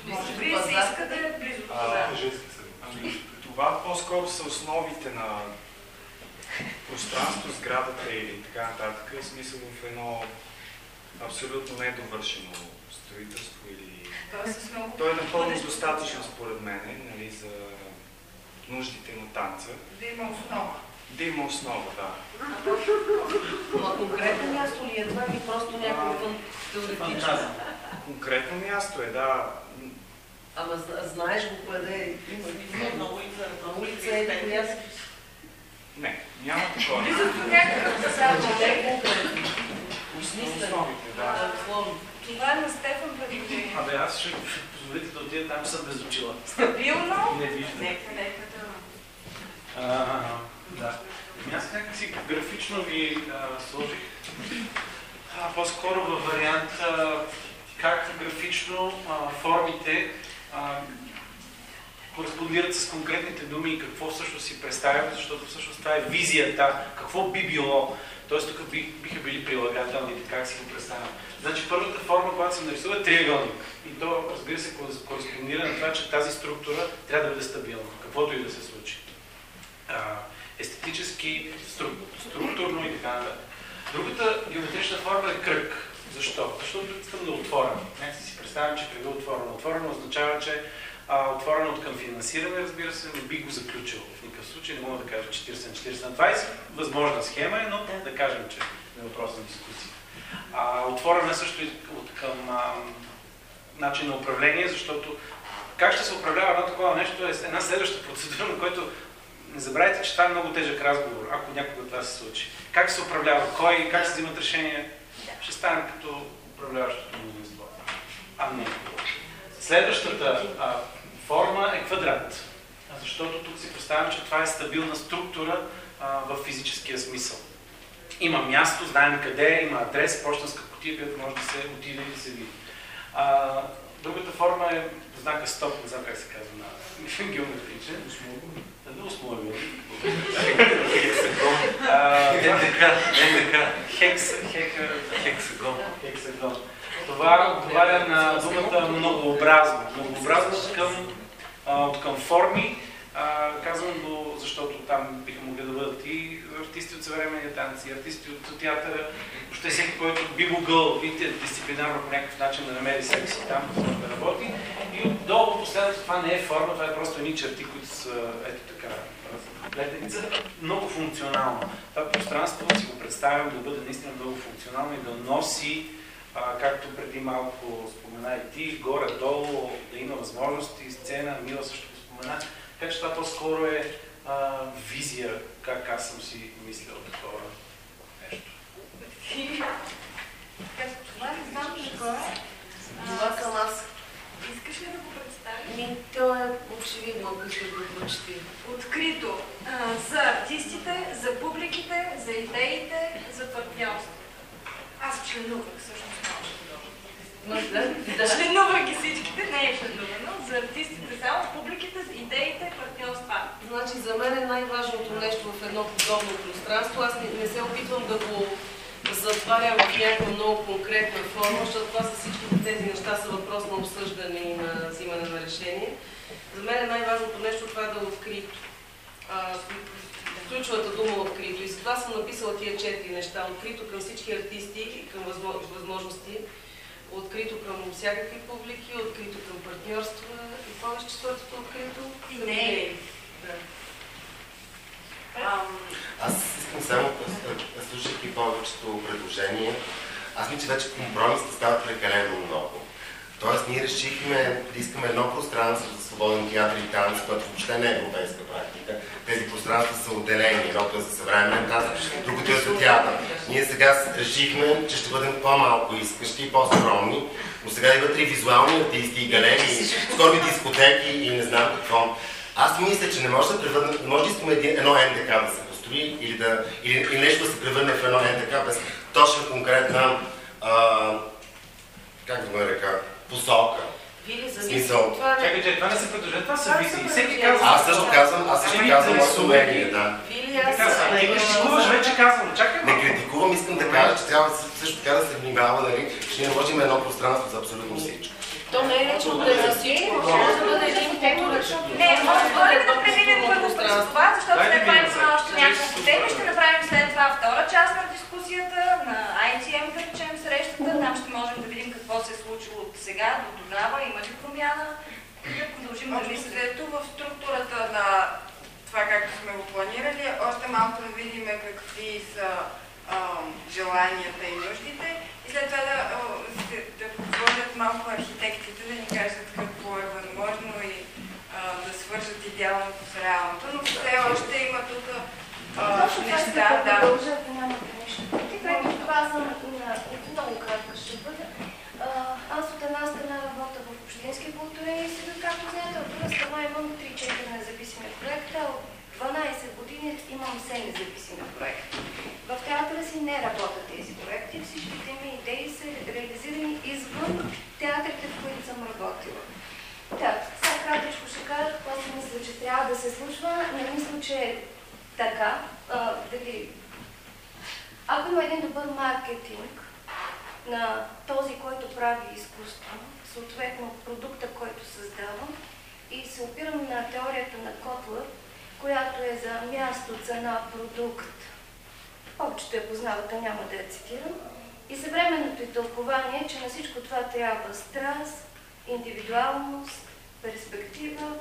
Може би се иска да е близо до пазар. Ами, това по-скоро са основите на пространство, сградата или така нататък, в смисъл в едно абсолютно недовършено строителство или... Той е напълно достатъчно според мен, нали, за нуждите на танца. Да има основа. Да има основа, да. Ама конкретно място ли е това или просто някакво теоретично? Конкретно място е, да. Ама знаеш го къде има на улица, на улица е да място. Не, няма такова. Близо до някакъв пазар. Основите, да. Това е на Стефан предложение. Абе, аз ще позволите да отида там, съм без очила. Стабилно? Не виждам. Нека, нека да. Да. Ами аз някакси графично ви а, сложих по-скоро във вариант а, как графично а, формите а, кореспондират с конкретните думи и какво всъщност си представят, защото всъщност това е визията, какво би било. Тоест тук би, биха били прилагателните, как си го представям. Значи първата форма, която съм нарисува е триъгълник. И то, разбира се, кореспондира на това, че тази структура трябва да бъде стабилна, каквото и да се случи. А, естетически, стру, структурно и така нататък. Другата геометрична форма е кръг. Защо? Защото искам да отворя. Някак си представям, че кръга е отворено. Отворено означава, че а, отворено от към финансиране, разбира се, не би го заключил в никакъв случай. Не мога да кажа 40 на 40 на 20. Възможна схема е, но да кажем, че е въпрос на дискусия. А, отворено е също и от към а, начин на управление, защото как ще се управлява едно такова нещо е една следваща процедура, на която не забравяйте, че това е много тежък разговор, ако някога това се случи. Как се управлява, кой, как се взимат решения, ще стане като управляващото мнозинство. А не. Следващата а, форма е квадрат. Защото тук си представям, че това е стабилна структура в физическия смисъл. Има място, знаем къде, има адрес, почтенска кутия, където може да се отиде и да се види. А, другата форма е знака стоп, не знам как се казва на геометричен. Осмоъгъл. Хексагон. Хексагон. Това отговаря на думата многообразно. Многообразно към, към форми. Казвам го, защото там биха могли да бъдат и артисти от съвременния танц, и артисти от театъра, въобще всеки, който би могъл, видите, дисциплинарно по някакъв начин да намери себе си там, да работи. И отдолу последното това не е форма, това е просто едни черти, които са ето така плетеница, много функционално. Това пространство си го представям да бъде наистина много функционално и да носи, а, както преди малко спомена и ти, горе-долу, да има възможности, сцена, Мила също го спомена. Така че това по-скоро е а, визия, как аз съм си мислял такова нещо. Това не знам какво е. Това съм аз. Искаш ли да го представиш? Ми, то е очевидно, ако да го прочети. Открито а, за артистите, за публиките, за идеите, за партньорство. Аз членувах всъщност Може да? да. Членувах ги всичките, не е членувано. За артистите само, публиките, идеите, партньорства. Значи за мен е най-важното нещо в едно подобно пространство. Аз не, не се опитвам да го затварям в някаква много конкретна форма, защото това са всичките тези неща са въпрос на обсъждане и на взимане на решение. За мен е най-важното нещо това да е открито. Ключовата дума открито. И затова съм написала тия четири неща. Открито към всички артисти, към възможности, открито към всякакви публики, открито към партньорства и е четвъртото открито? Идеи. Да. Аз искам само, слушайки повечето предложения, аз мисля, че вече компромисите стават прекалено много. Тоест ние решихме да искаме едно пространство за свободен театър и танц, което въобще не е европейска практика. Тези пространства са отделени. Едното е за съвременен танц, другото е за театър. Ние сега решихме, че ще бъдем по-малко искащи и по-скромни, но сега и вътре и визуални артисти, и галерии, скоро дискотеки и не знам какво. Аз мисля, че не може да превърнем, не може да искаме едно НДК да се построи или, да, или, или нещо да се превърне в едно НДК без точно конкретна, а, как да го нарека, посока. Вили, за Смисъл. това не... Чакай, че това не са предложения, това са визии. Всеки казва. Аз също казвам, аз също казвам моето мнение, да. Не критикуваш, вече казвам. Чакай Не критикувам, искам да кажа, че трябва също така да се внимава, нали, че ние не можем едно пространство за абсолютно всичко. То не е лично да е за всичко, може да бъде един културен. Не, може да бъде да преминем първо през това, защото Дайте след това ми имаме да още няколко теми. Ще направим след това втора част на дискусията на ITM, да речем срещата. Там ще можем да видим какво се е случило от сега до тогава, има ли промяна. И да продължим да взето в структурата на това, както сме го планирали, още малко да видим какви са желанията и нуждите и след това да, да подходят малко архитектите, да ни кажат какво е възможно и а, да свържат идеалното с реалното, но все още има тук а, неща, да. продължа, ако нямате нещо. Ето това съм на, много кратка ще бъде. А, Аз от една страна работя в Общинския културен институт, както знаете, от друга страна имам 3-4 независими проекта. От 12 години имам 7 независими проекти. В театъра си не работят тези проекти. Всичките ми идеи са реализирани извън театрите, в които съм работила. Так, сега кратичко ще кажа какво си мисля, че трябва да се случва. Не мисля, че е така. А, дали... Ако има един добър маркетинг на този, който прави изкуство, съответно продукта, който създава, и се опирам на теорията на Котлър, която е за място, цена, продукт. Повечето я познавате, няма да я цитирам. И съвременното и тълкование, че на всичко това трябва страст, индивидуалност, перспектива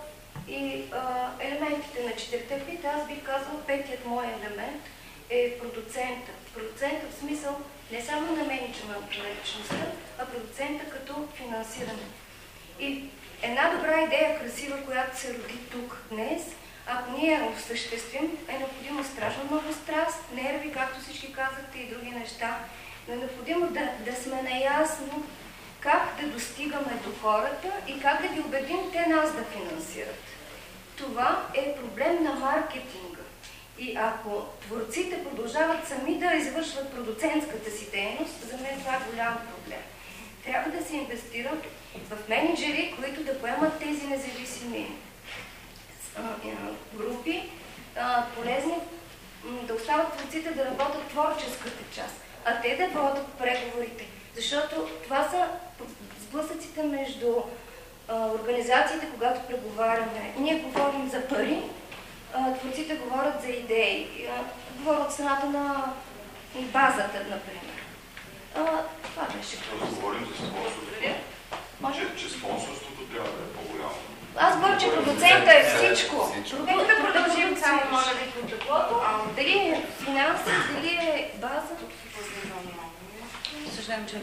и а, елементите на четирите пита, аз бих казала, петият мой елемент е продуцента. Продуцента в смисъл не само на менеджмент на личността, а продуцента като финансиране. И една добра идея, красива, която се роди тук днес, ако ние я осъществим, е необходимо страшно много страст, нерви, както всички казахте и други неща, но е необходимо да, да сме наясно как да достигаме до хората и как да ги убедим те нас да финансират. Това е проблем на маркетинга. И ако творците продължават сами да извършват продуцентската си дейност, за мен това е голям проблем. Трябва да се инвестира в менеджери, които да поемат тези независими групи, а, полезни да остават творците да работят творческата част, а те да водят преговорите. Защото това са сблъсъците между организациите, когато преговаряме. Ние говорим за пари, творците говорят за идеи, говорят от страната на базата, например. Това беше. Говорим за спонсорство, че, че спонсорството трябва да е по-голямо. Аз говоря, че продуцента е всичко. Нека да продължим само, моля ви, протоколото. Дали е финанси, дали е база. Съжалявам, че е.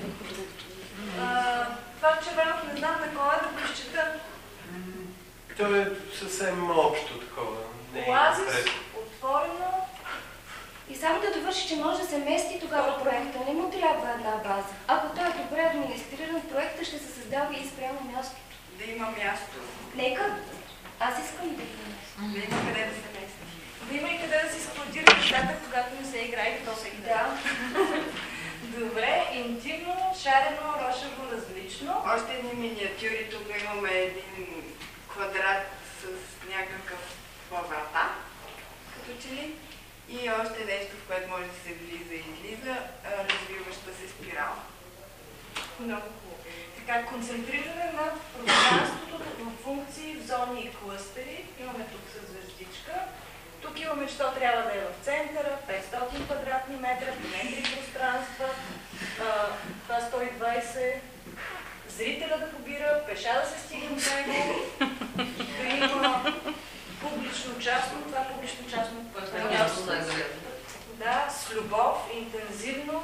А, това червеното не знам такова е да го изчета. То е съвсем общо такова. Е Оазис, отворено. И само да довърши, че може да се мести тогава проекта. Не му трябва една база. Ако той е добре администриран, проекта ще се създава и спрямо мястото. Да има място, Нека. Аз искам да има място. да има къде да се мести. Да има и къде да се експлодира нещата, когато не се играе, то се играе. Да. Добре, интимно, шарено, рошево, различно. Още едни миниатюри. Тук имаме един квадрат с някакъв врата, като че ли. И още нещо, в което може да се влиза и излиза, развиваща се спирала. Много. Така, концентриране на пространството в функции, в зони и клъстери. Имаме тук с звездичка. Тук имаме, то трябва да е в центъра, 500 квадратни метра, поне пространства, това 120. Зрителя да побира, пеша да се стига до него, да има публично-частно, това публично-частно е място най-вероятно. да, с любов, интензивно,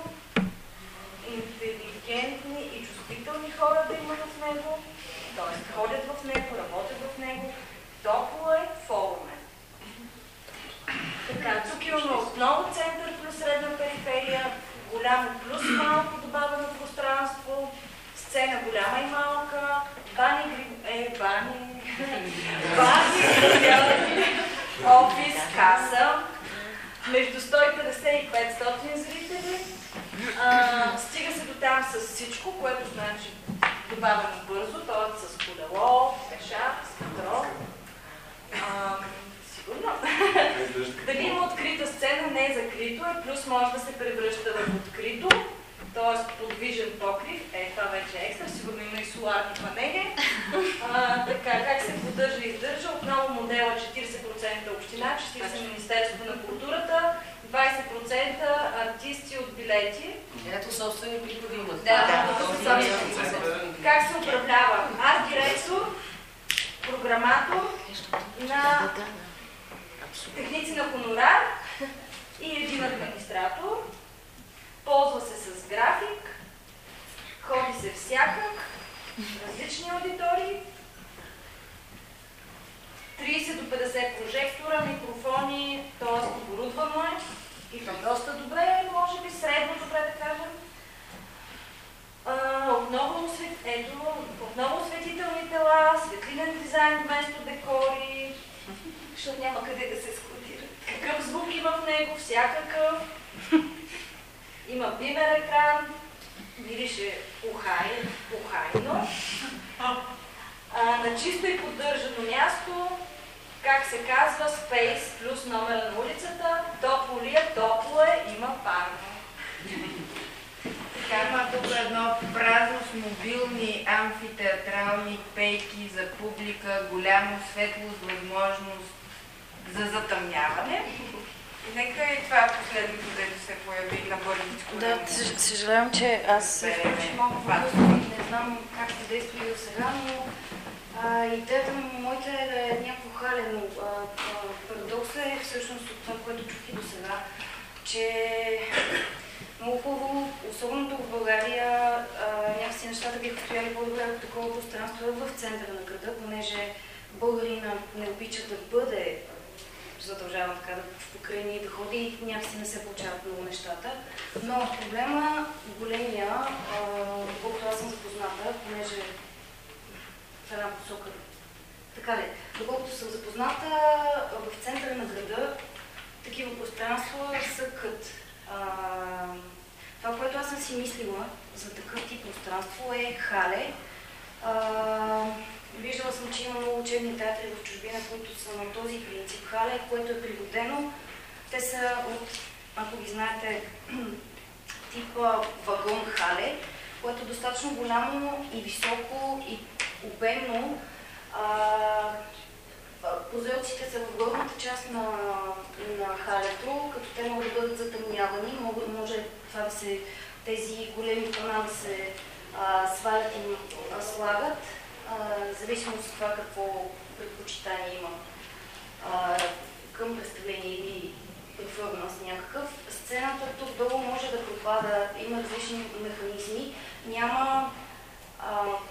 интелигентни и чувствителни хора да има в него, т.е. ходят в него, работят в него, толкова е форумен. Така, тук имаме отново център плюс средна периферия, голямо плюс малко добавено пространство, сцена голяма и малка, бани, е, бани, бани, офис, каса, между 150 и 500 зрители, а, стига се до там с всичко, което значи добавено бързо, т.е. с колело, пеша, с метро. А, Сигурно. Дали има открита сцена, не е закрито, е плюс може да се превръща в открито, т.е. подвижен покрив, е това вече е екстра, сигурно има и соларни панели. А, така, как се поддържа и издържа, отново модела 40% община, 40% Министерство на културата, 20% артисти от билети. Ето собствени приходи имат. Да, да, собствени. Как се управлява? Арт директор, програматор на техници на хонорар и един администратор. Ползва се с график, ходи се всякак, различни аудитории, 30 до 50 прожектора, микрофони, т.е. оборудвано е и то доста добре, може би средно добре да кажем. Отново, освет... Ето, отново осветителни тела, светлинен дизайн вместо декори, защото няма къде да се складира. Какъв звук има в него? Всякакъв. Има бимер екран, мирише ухай, ухайно. А, на чисто и поддържано място, как се казва, спейс плюс номера на улицата, топло ли е, топло е, има парно. Така, има тук едно празно с мобилни амфитеатрални пейки за публика, голямо светлост, възможност за затъмняване. Нека и това последното, дето се появи на бързичко. Да, съж- съжалявам, че аз не знам как се действа и до сега, но а, идеята моята е да е някакво халено. Парадоксът е всъщност от това, което чух и до сега, че много хубаво, особено тук в България, а, някакси нещата биха стояли по-добре от такова пространство в центъра на града, понеже българина не обича да бъде задължавам така да в покрайни да ходи и някакси не се получават много нещата. Но проблема големия, а, колкото аз съм запозната, понеже в една посока. Така ли, доколкото съм запозната, в центъра на града такива пространства са кът. А, това, което аз съм си мислила за такъв тип пространство е хале. А, Виждала съм, че има много учебни театри в чужбина, които са на този принцип хале, което е пригодено. Те са от, ако ги знаете, типа вагон хале, което е достатъчно голямо и високо и обемно. Прозорците са в горната част на, на халето, като те могат да бъдат затъмнявани. Могат, може това да се, тези големи пана да се а, свалят и а, слагат, а, в зависимост от това какво предпочитание има а, към представление или перформанс някакъв. Сцената тук долу може да пропада, има различни механизми. Няма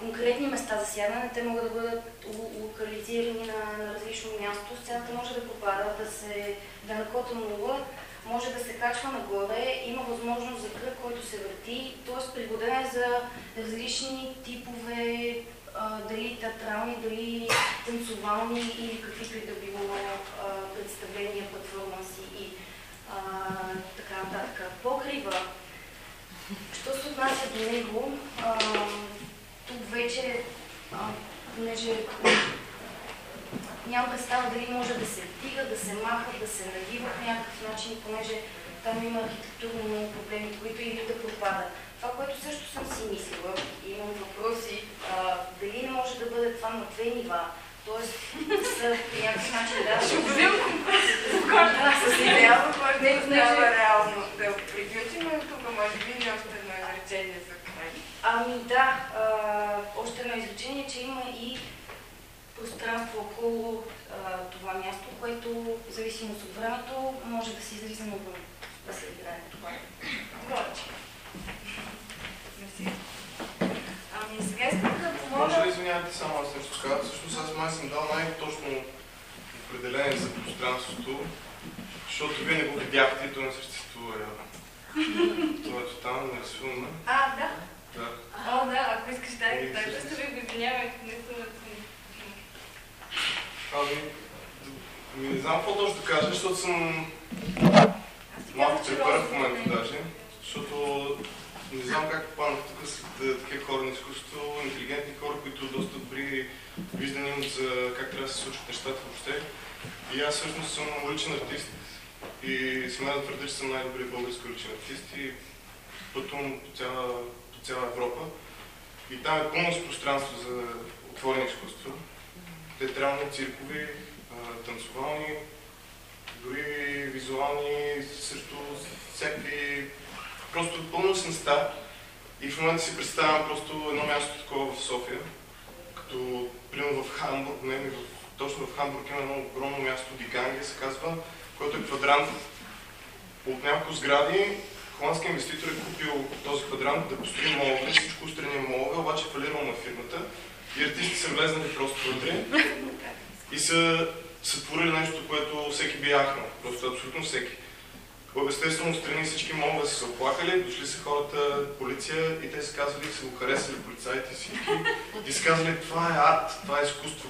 конкретни места за сядане, те могат да бъдат ло- локализирани на, на различно място. Сцената може да пропада, да се да е на кота нула, може да се качва нагоре, има възможност за кръг, който се върти, т.е. пригоден е за различни типове, а, дали театрални, дали танцовални или каквито и да било а, представления, перформанси и а, така нататък. Покрива, що се отнася до него, вече, а, понеже нямам представа дали може да се вдига, да се маха, да се навива по някакъв начин, понеже там има архитектурно много проблеми, които или да пропадат. Това, което също съм си мислила, и имам въпроси, а, дали не може да бъде това на две нива, т.е. са по някакъв начин да... Ще обявим С идеално, който не става реално да приключим, но тук може би и още едно изречение за. Ами да, а, още едно изречение, че има и пространство около а, това място, което в зависимост от времето може да се излиза навън, да се играе. Това. Горче. Ами сега искам да помоля... Може ли извинявайте само аз нещо кажа? Всъщност аз май съм дал най-точно пространството, защото вие не го видяхте и то не съществува реално. Това е тотално нарисувано. А, да. Да. О, да, ако искаш да да всъщност- ще ви не съм Ами, ми не знам какво точно да кажа, защото съм малко препър в момента даже, защото не знам как попаднах тук след е, такива хора на изкуството, интелигентни хора, които доста добри виждания имат за как трябва да се случват нещата въобще. И аз всъщност съм уличен артист и смея да твърдя, че съм най-добрият български уличен артист и пътувам по цяла, цяла Европа. И там е пълно с пространство за отворени изкуства. Театрални, циркови, танцовални, дори визуални, също всякакви... Просто пълно с места. И в момента си представям просто едно място такова в София, като примерно в Хамбург, не, в, точно в Хамбург има едно огромно място, Дигангия се казва, което е квадрант от няколко сгради. Холандски инвеститор е купил този квадрант да построи молове, всичко устрани молове, обаче фалирал на фирмата и артисти са влезнали просто вътре и са сътворили нещо, което всеки би яхнал. Просто абсолютно всеки. Естествено, страни всички молове са се оплакали, дошли са хората, полиция и те са казали, са го харесали полицаите си и са казали, това е арт, това е изкуство.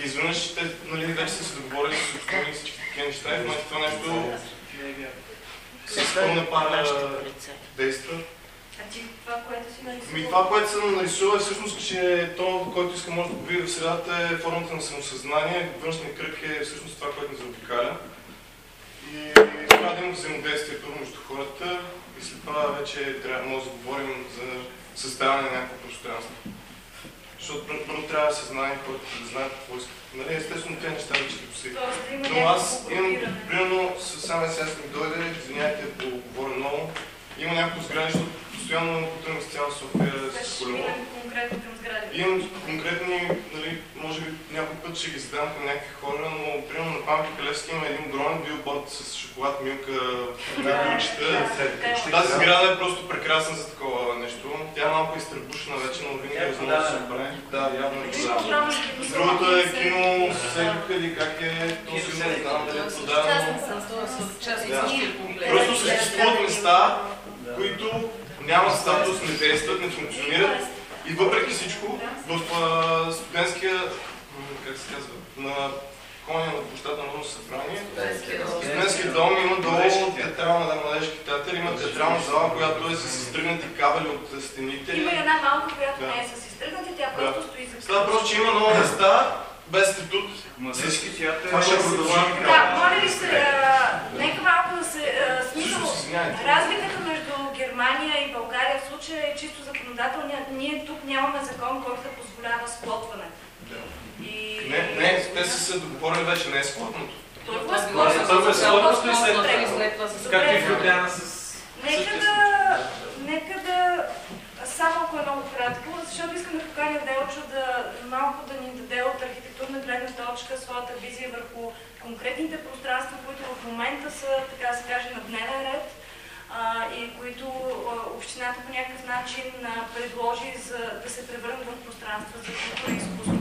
И изведнъж те нали, вече са се договорили с общини всички такива неща и това нещо с пълна пара действа. А ти това, което си нарисувал? Ми това, което съм нарисувал е всъщност, че то, който иска може да го види в средата е формата на самосъзнание, външният кръг е всъщност това, което ни заобикаля. И трябва да има взаимодействие първо между хората и след това вече трябва може да говорим за създаване на някакво пространство. Защото първо, трябва да се знае хората, да знаят какво искат. Нали, естествено, тези неща вече ги има Но аз някакво имам, примерно, съвсем сега ми дойде, извиняйте, ако говоря много, има няколко сгради, защото постоянно пътувам из цяла София с колело. Имам конкретни, нали, може би някой път ще ги задам към някакви хора, но примерно на Пампи Калевски има един огромен билборд с шоколад, милка, на ключите. Тази сграда е просто прекрасна за такова нещо. Тя е малко изтребушена вече, но винаги е възможно да се прави. Да, явно е да. Другото е кино Селюка или как е, то си не знам дали е продавано. Да. Просто съществуват места, които нямат статус, не действат, не функционират и въпреки всичко в студентския, как се казва, на коня на площад на Народно събрание, студентския дом има долу театрална, да, младежки театър, има театрална зала, която е с изтръгнати кабели от стените. Има и една малка, която Да. не е с изтръгнати, тя Да. просто стои за Става просто, че има много места без статут. Младежки театър Това ще продължава. Да, моля ви се, нека малко да се... Смисъл, разликата между Германия и България в случая е чисто законодателния. Ние тук нямаме закон, който да позволява сплотване. И... Не, не, те са се договорили вече, не е Това склотно. е първо склотното и след това, както и в Любляна с... Нека да, нека да, само ако е много кратко, защото искам да поканя Делчо да малко да ни даде от архитектурна гледна точка своята визия върху конкретните пространства, които в момента са, така да се каже, на дневен ред а, и които а, общината по някакъв начин а, предложи за да се превърнат в пространства за култура и изкуство.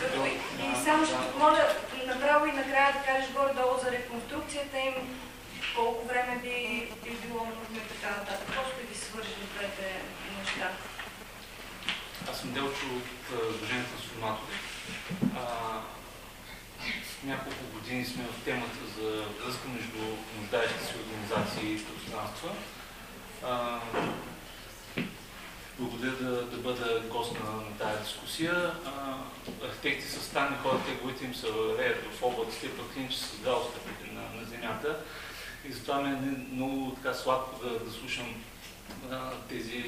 Като, и само ще те помоля направо и накрая да кажеш горе-долу за реконструкцията им, колко време би, би било нужно и така нататък. Просто ги свържи двете неща. Аз съм Делчо от а, Движението на Сформатори. Няколко години сме в темата за връзка между нуждаещите се организации и пространства. А, благодаря да, да бъда гост на, на тази дискусия. А, архитекти са станни хора, те главите им са реят в облаците, пък иначе са галстъпите на, на земята. И затова ми е много така сладко да, да слушам а, тези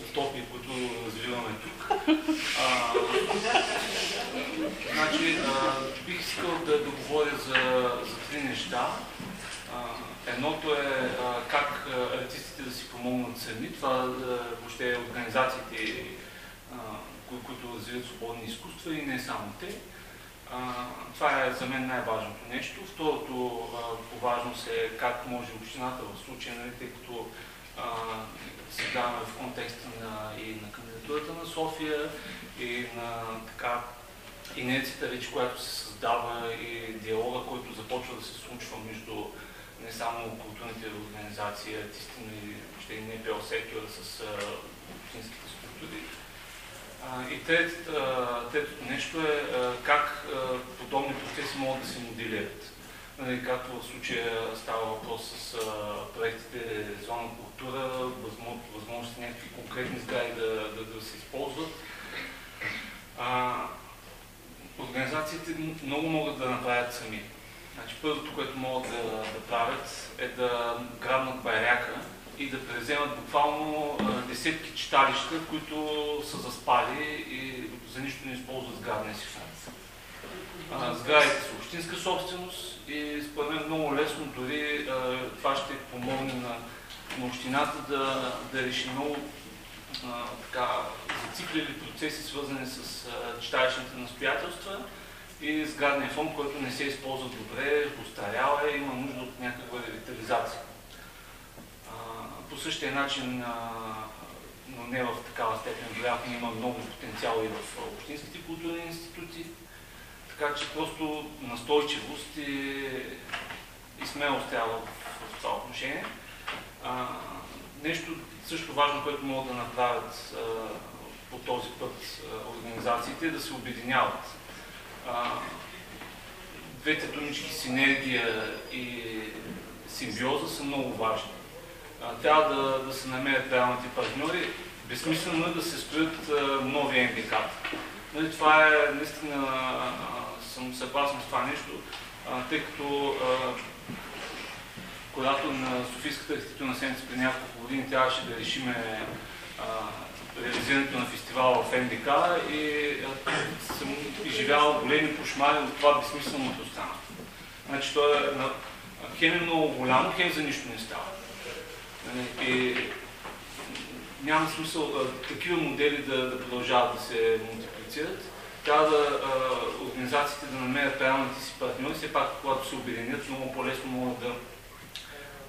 утопии, които развиваме тук. А, значи, а, бих искал да, да говоря за, за три неща. А, едното е а, как артистите да си помогнат сами. Това а, въобще е организациите, а, кои, които развиват свободни изкуства и не само те. Това е за мен най-важното нещо. Второто а, по важност е как може общината в случая, нали, тъй като се даваме в контекста на, и на кандидатурата на София и на така инерцията вече, която се създава и диалога, който започва да се случва между не само културните организации, артисти, но и въобще НПО сектора с общинските структури. И третото нещо е как подобни процеси могат да се моделират. Нали, както в случая става въпрос с проектите Зона култура, възможности някакви конкретни сгради да, да, да се използват. Организациите много могат да направят сами. Значи, първото, което могат да, да правят е да грабнат байряка и да преземат буквално а, десетки читалища, които са заспали и за нищо не използват сградния си фонд. Сградите са общинска собственост и според мен много лесно дори а, това ще помогне на, на общината да, да реши много а, така, зациклили процеси, свързани с читалищните настоятелства и сградния фонд, който не се използва добре, устарява и има нужда от някаква ревитализация. По същия начин, но не в такава степен, вероятно има много потенциал и в общинските културни институти. Така че просто настойчивост и, и смелост трябва в, в това отношение. А, нещо също важно, което могат да направят а, по този път а, организациите, е да се обединяват. А, двете думички синергия и симбиоза са много важни. А, трябва да, да се намерят правилните партньори. Безсмислено е да се строят нови НДК. Нали, това е наистина, съм съгласен с това нещо, а, тъй като а, когато на Софийската архитектурна седмица при няколко години трябваше да решиме реализирането на фестивала в НДК и а, съм изживявал големи кошмари от това безсмисленото пространство. Значи то е хем е много голямо, хем за нищо не става. Нали, и няма смисъл такива модели да, да продължават да се мултиплицират. Трябва да организациите да намерят правилните си партньори, все пак когато се обединят, много по-лесно могат да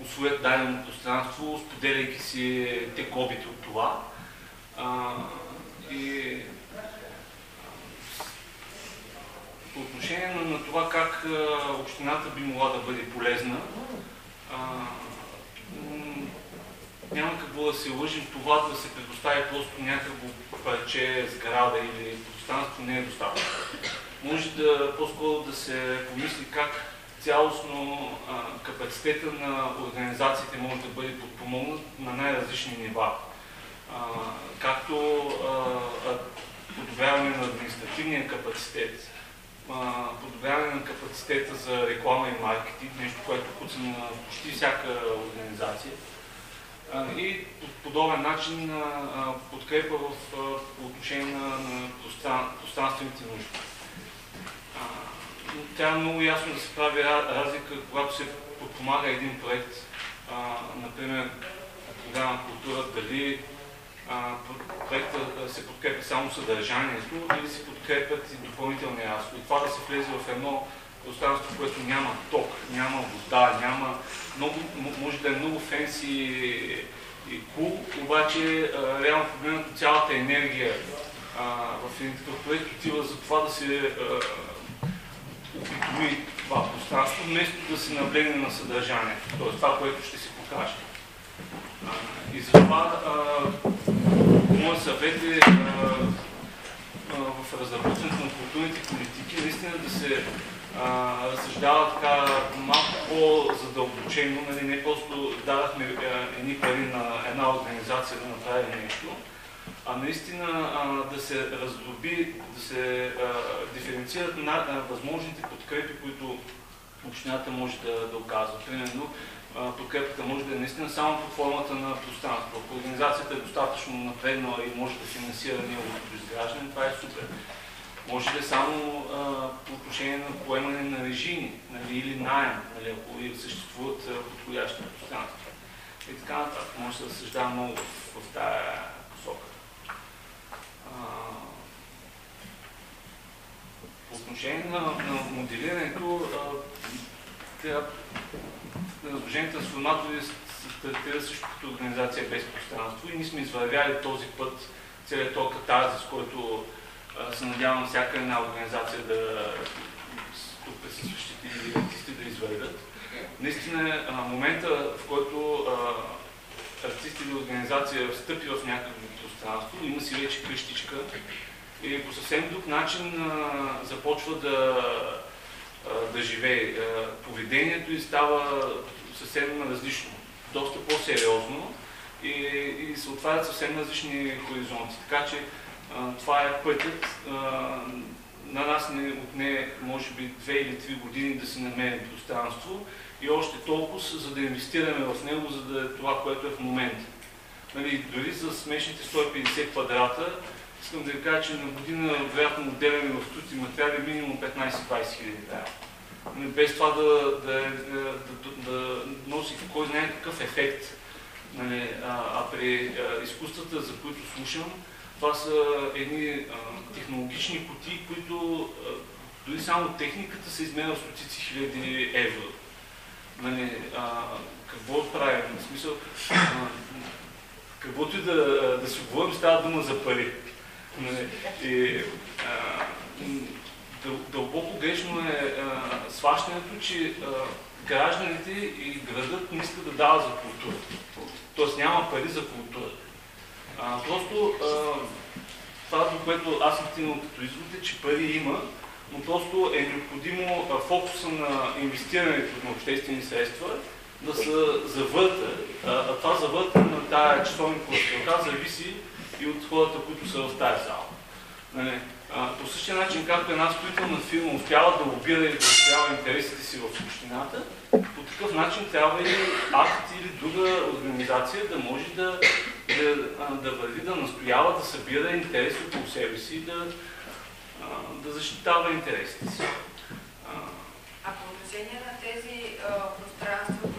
освоят дадено пространство, споделяйки си те кобите от това. А, и по отношение на, на това как а, общината би могла да бъде полезна, а, няма какво да се лъжим, това да се предостави просто някакво парче, сграда или пространство не е достатъчно. Може да по-скоро да се помисли как цялостно а, капацитета на организациите може да бъде подпомогнат на най-различни нива. А, както а, подобряване на административния капацитет, подобряване на капацитета за реклама и маркетинг, нещо, което куца на почти всяка организация. И по подобен начин подкрепа в, по отношение на, на пространствените нужди трябва много ясно да се прави разлика, когато се подпомага един проект, например, програма култура, дали проекта се подкрепя само съдържанието или се подкрепят и допълнителни разходи. Това да се влезе в едно пространство, което няма ток, няма вода, няма много, може да е много фенси и кул, обаче а, реално погледнато цялата енергия а, в един такъв проект отива за това да се опитоми това пространство, вместо да се наблегне на съдържанието, т.е. това, което ще се покаже. А, и затова моят съвет е в разработването на културните политики наистина да се разсъждава така малко по-задълбочено, нали, не просто дадахме едни пари на една организация да направи нещо, а наистина а, да се раздроби, да се а, диференцират на, а, възможните подкрепи, които общината може да, да оказва. Примерно, подкрепата може да е наистина само под формата на пространство. Ако организацията е достатъчно напреднала и може да финансира неговото изграждане, това е супер. Може да е само а, по отношение на поемане на режими нали, или найем, нали, ако съществуват подходящи пространства. И така нататък. Може да разсъждава много в, в тази посока. По отношение на, на моделирането, Сдружение трансформатори се стартира също като организация без пространство и ние сме извървяли този път, целият този катарзис, който се надявам всяка една организация да тук присъстващите артисти да извървят. Наистина, момента, в който артист или организация встъпи в някакво пространство, има си вече къщичка и по съвсем друг начин започва да, да живее. поведението и става съвсем различно, доста по-сериозно и, и се отварят съвсем различни хоризонти. Така че това е пътят. на нас не отне, може би, две или три години да се намерим пространство и още толкова, за да инвестираме в него, за да е това, което е в момента. Нали, дори за смешните 150 квадрата, искам да ви кажа, че на година вероятно отделяме в тути материали минимум 15-20 хиляди нали, без това да, да, да, да, да носи кой знае какъв ефект. Нали, а, а при а, изкуствата, за които слушам, това са едни а, технологични кутии, които а, дори само техниката се изменя в стотици хиляди евро. Нали, а, какво правим? В смисъл, а, каквото и да, да си говорим, става дума за пари. Нали, и, а, дълбоко грешно е а, сващането, че а, гражданите и градът не искат да дават за култура. Тоест няма пари за култура. А, просто а, това, до което аз съм стигнал като извод е, че пари има, но просто е необходимо фокуса на инвестирането на обществени средства да се завърта. А, това завърта на тая часовник зависи и от хората, които са в тази зала. По същия начин, както една строителна фирма успява да лобира и да успява интересите си в общината, по такъв начин трябва и акт или друга организация да може да, да, да върви, да настоява, да събира интереси около себе си и да, да защитава интересите си. А по отношение на тези пространства,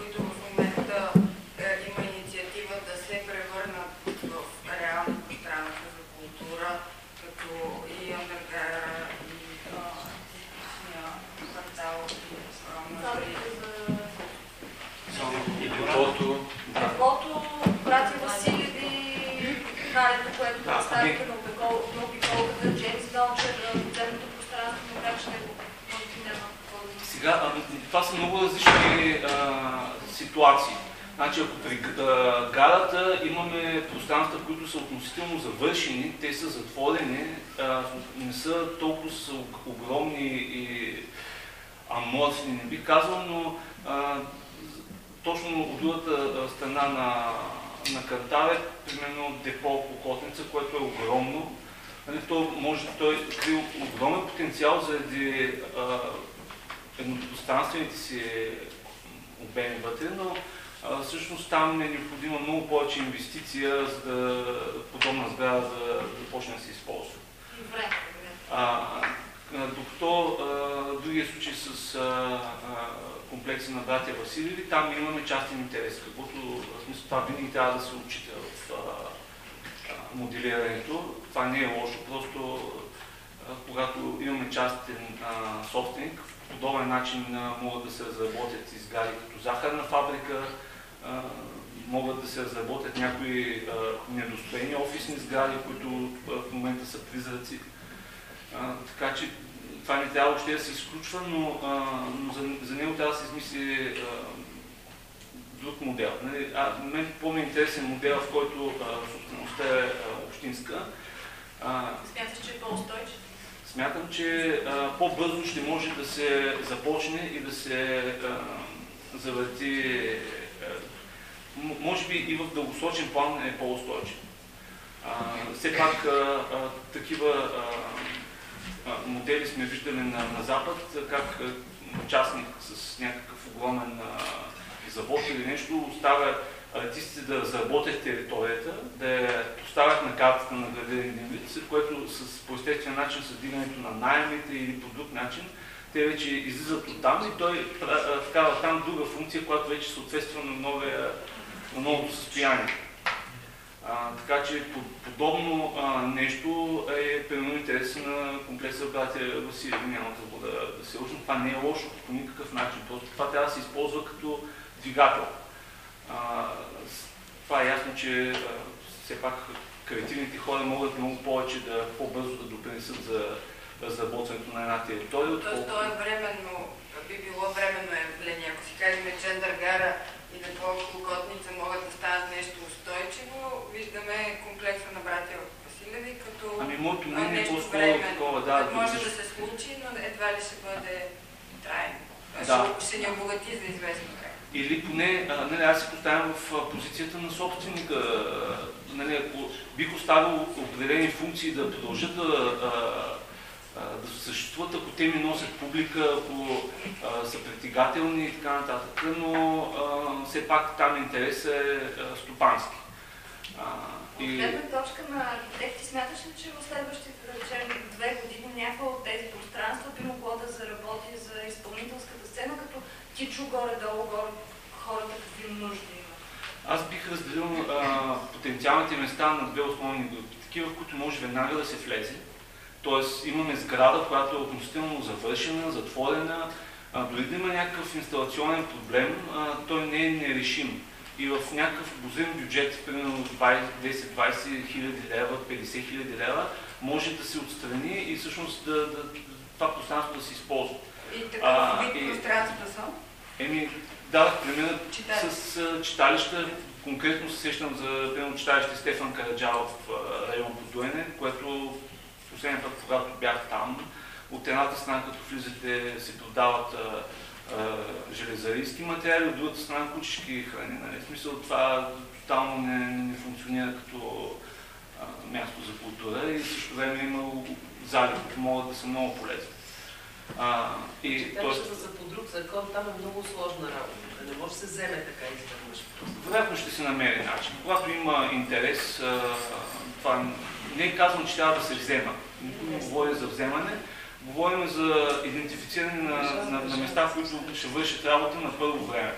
гарата имаме пространства, които са относително завършени, те са затворени, не са толкова огромни и аморфни, не би казал, но точно от другата страна на, на карта е примерно депо Покотница, което е огромно. Нали, то може, той крие огромен потенциал заради едностранствените си обеми вътре, но а, всъщност там е необходима много повече инвестиция, за да подобна сграда да, да почне да се използва. А, докато а, другия случай с а, а, комплекса на братя Василеви, там имаме частен интерес, каквото в смисъл това винаги трябва да се учите в а, а, моделирането. Това не е лошо, просто а, когато имаме частен а, собственик, подобен начин могат да се разработят изгари като захарна фабрика, могат да се разработят някои недостроени офисни сгради, които в момента са призраци. Така че това не трябва въобще да се изключва, но, но за, за него трябва да се измисли друг модел. Нали, а, мен по-ми интересен модел, в който собствеността е общинска. Смяташ, че е по-устойчив? Смятам, че по-бързо ще може да се започне и да се а, завърти, а, може би и в дългосрочен план е по-устойчив. все пак а, а, такива а, модели сме виждали на, на Запад, как участник с някакъв огромен завод или нещо оставя артистите да разработят територията, да я поставят на картата на града един вид, което с, по естествен начин с дигането на найемите или по друг начин, те вече излизат от там и той вкара там друга функция, която вече съответства на, новия, на новото състояние. А, така че подобно а, нещо е примерно интерес на комплекса братя Василия. Няма да, да, да се учим. Това не е лошо по никакъв начин. Просто това трябва да се използва като двигател. А, това е ясно, че а, все пак креативните хора могат много повече да по-бързо да допринесат за разработването на една територия. Тоест, то е временно, би било временно явление. Ако си кажем Чендъргара и да Котница могат да станат нещо устойчиво, виждаме комплекса на братя Василеви като ами, моето мнение е по-скоро такова, да. Може да се случи, но едва ли ще бъде трайно. Да. Ще, ще ни обогати за известно време. Или поне, нали, аз се поставям в позицията на собственика. Нали, ако бих оставил определени функции да продължат да, да съществуват, ако те ми носят публика, ако а, са притегателни и така нататък, но а, все пак там интерес е стопански. От гледна точка на архитекти, смяташ ли, че в следващите, да речем, две години някакво от тези пространства би могло да заработи за изпълнителската сцена, като ти чу горе-долу горе, хората какви нужди имат? Аз бих разделил а, потенциалните места на две основни групи. Такива, в които може веднага да се влезе. Тоест имаме сграда, която е относително завършена, затворена. А, дори да има някакъв инсталационен проблем, а, той не е нерешим и в някакъв обозрим бюджет, примерно 10-20 хиляди лева, 50 хиляди лева, може да се отстрани и всъщност да, да, това пространство да се използва. И такъв вид пространства са? Еми, дадах пример с а, читалища. Конкретно се сещам за примерно читалище Стефан Караджалов в район Подуене, което последния път, когато бях там, от едната страна, като влизате, се продават а, материали, от другата страна кучешки храни. Нали? В смисъл това тотално не, не функционира като а, място за култура и също време има зали, които могат да са много полезни. А, и, тоест... за по друг закон, там е много сложна работа. Не може да се вземе така изведнъж. Вероятно ще се намери начин. Когато има интерес, а, това не е казано, че трябва да се взема. Не говоря за вземане, говорим за идентифициране на, на, на места, които ще вършат работа на първо време.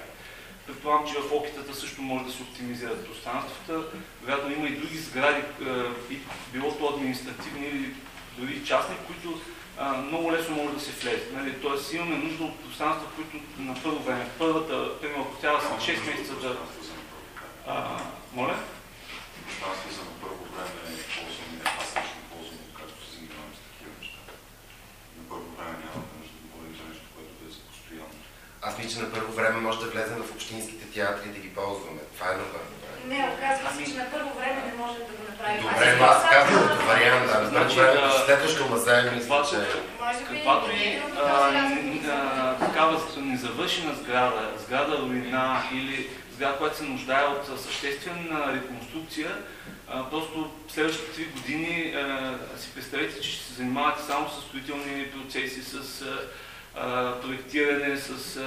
Предполагам, че в опитата също може да се оптимизират пространствата. Вероятно има и други сгради, и било то административни или дори частни, които много лесно може да се влезе. Нали? Тоест имаме нужда от пространства, които на първо време, първата, примерно, ако трябва са 6 месеца да... А, моля? Пространство за на първо време е ползване, аз лично ползвам, както се занимавам с такива неща. На първо време няма нужда да говорим за нещо, което да е за постоянно. Аз мисля, че на първо време може да влезем в общинските театри и да ги ползваме. Това е на първо време. Не, оказва се, че на първо време не може да го направим. Добре, но аз казвам като вариант, да. На първо време, следващо мазай, мисля, че... Каквато и такава незавършена сграда, сграда руина или сграда, която се нуждае от съществена реконструкция, просто следващите три години си представете, че ще се занимавате само с строителни процеси, с проектиране, с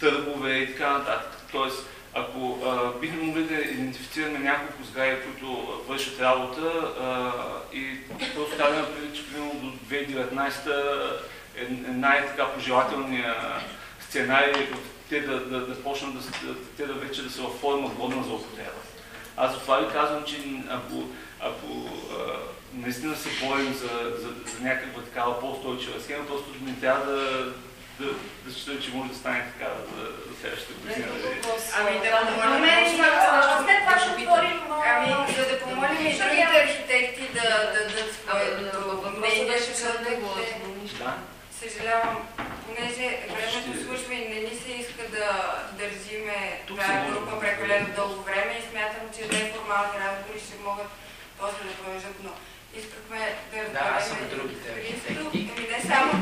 търгове и така нататък. Тоест, ако бихме могли да идентифицираме няколко сгради, които вършат работа а, и просто например, че примерно до 2019 е, е най-така пожелателния сценарий те да, да, да почнат да, те да вече да са в форма годна за употреба. Аз за това ви казвам, че ако, ако а, наистина се борим за, за, за някаква такава по-устойчива схема, просто не трябва да, да, да считам, че може да стане така за, за следващата година. Ами да помолим, след това ще отворим... Ами, за да помолим и другите архитекти да дадат своето мнение, защото Съжалявам, понеже времето свършва и не ни се иска да държиме тази група прекалено дълго време и смятам, че неформални разговори ще могат после да продължат, но да Да, аз съм другите архитекти. Ами не само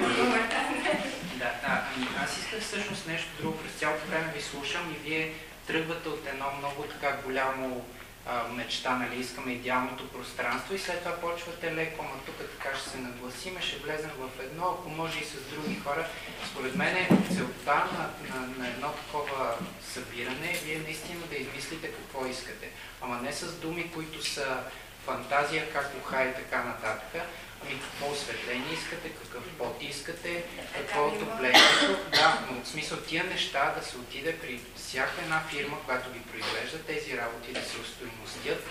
Да, да. Ами аз исках всъщност нещо друго. През цялото време ви слушам и вие тръгвате от едно много така голямо а, мечта, нали, искаме идеалното пространство и след това почвате леко, ама тук така ще се нагласиме, ще влезем в едно, ако може и с други хора. Според мен е целта на, на, на едно такова събиране е вие наистина да измислите какво искате. Ама не с думи, които са фантазия, как уха и така нататък. Ами какво осветление искате, какъв пот искате, какво е отоплението. Да, но в смисъл тия неща да се отиде при всяка една фирма, която ги произвежда тези работи, да се устойностят,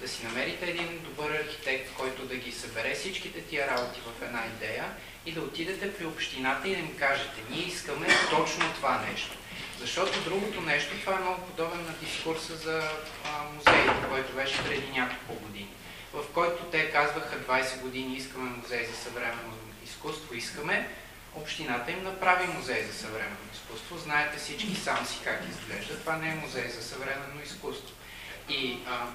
да си намерите един добър архитект, който да ги събере всичките тия работи в една идея и да отидете при общината и да им кажете, ние искаме точно това нещо. Защото другото нещо, това е много подобен на дискурса за музеите, който беше преди няколко години. в който те казваха 20 години искаме музей за съвременно изкуство, искаме. Общината им направи музей за съвременно изкуство. Знаете всички сам си как изглежда. Това не е музей за съвременно изкуство. И а,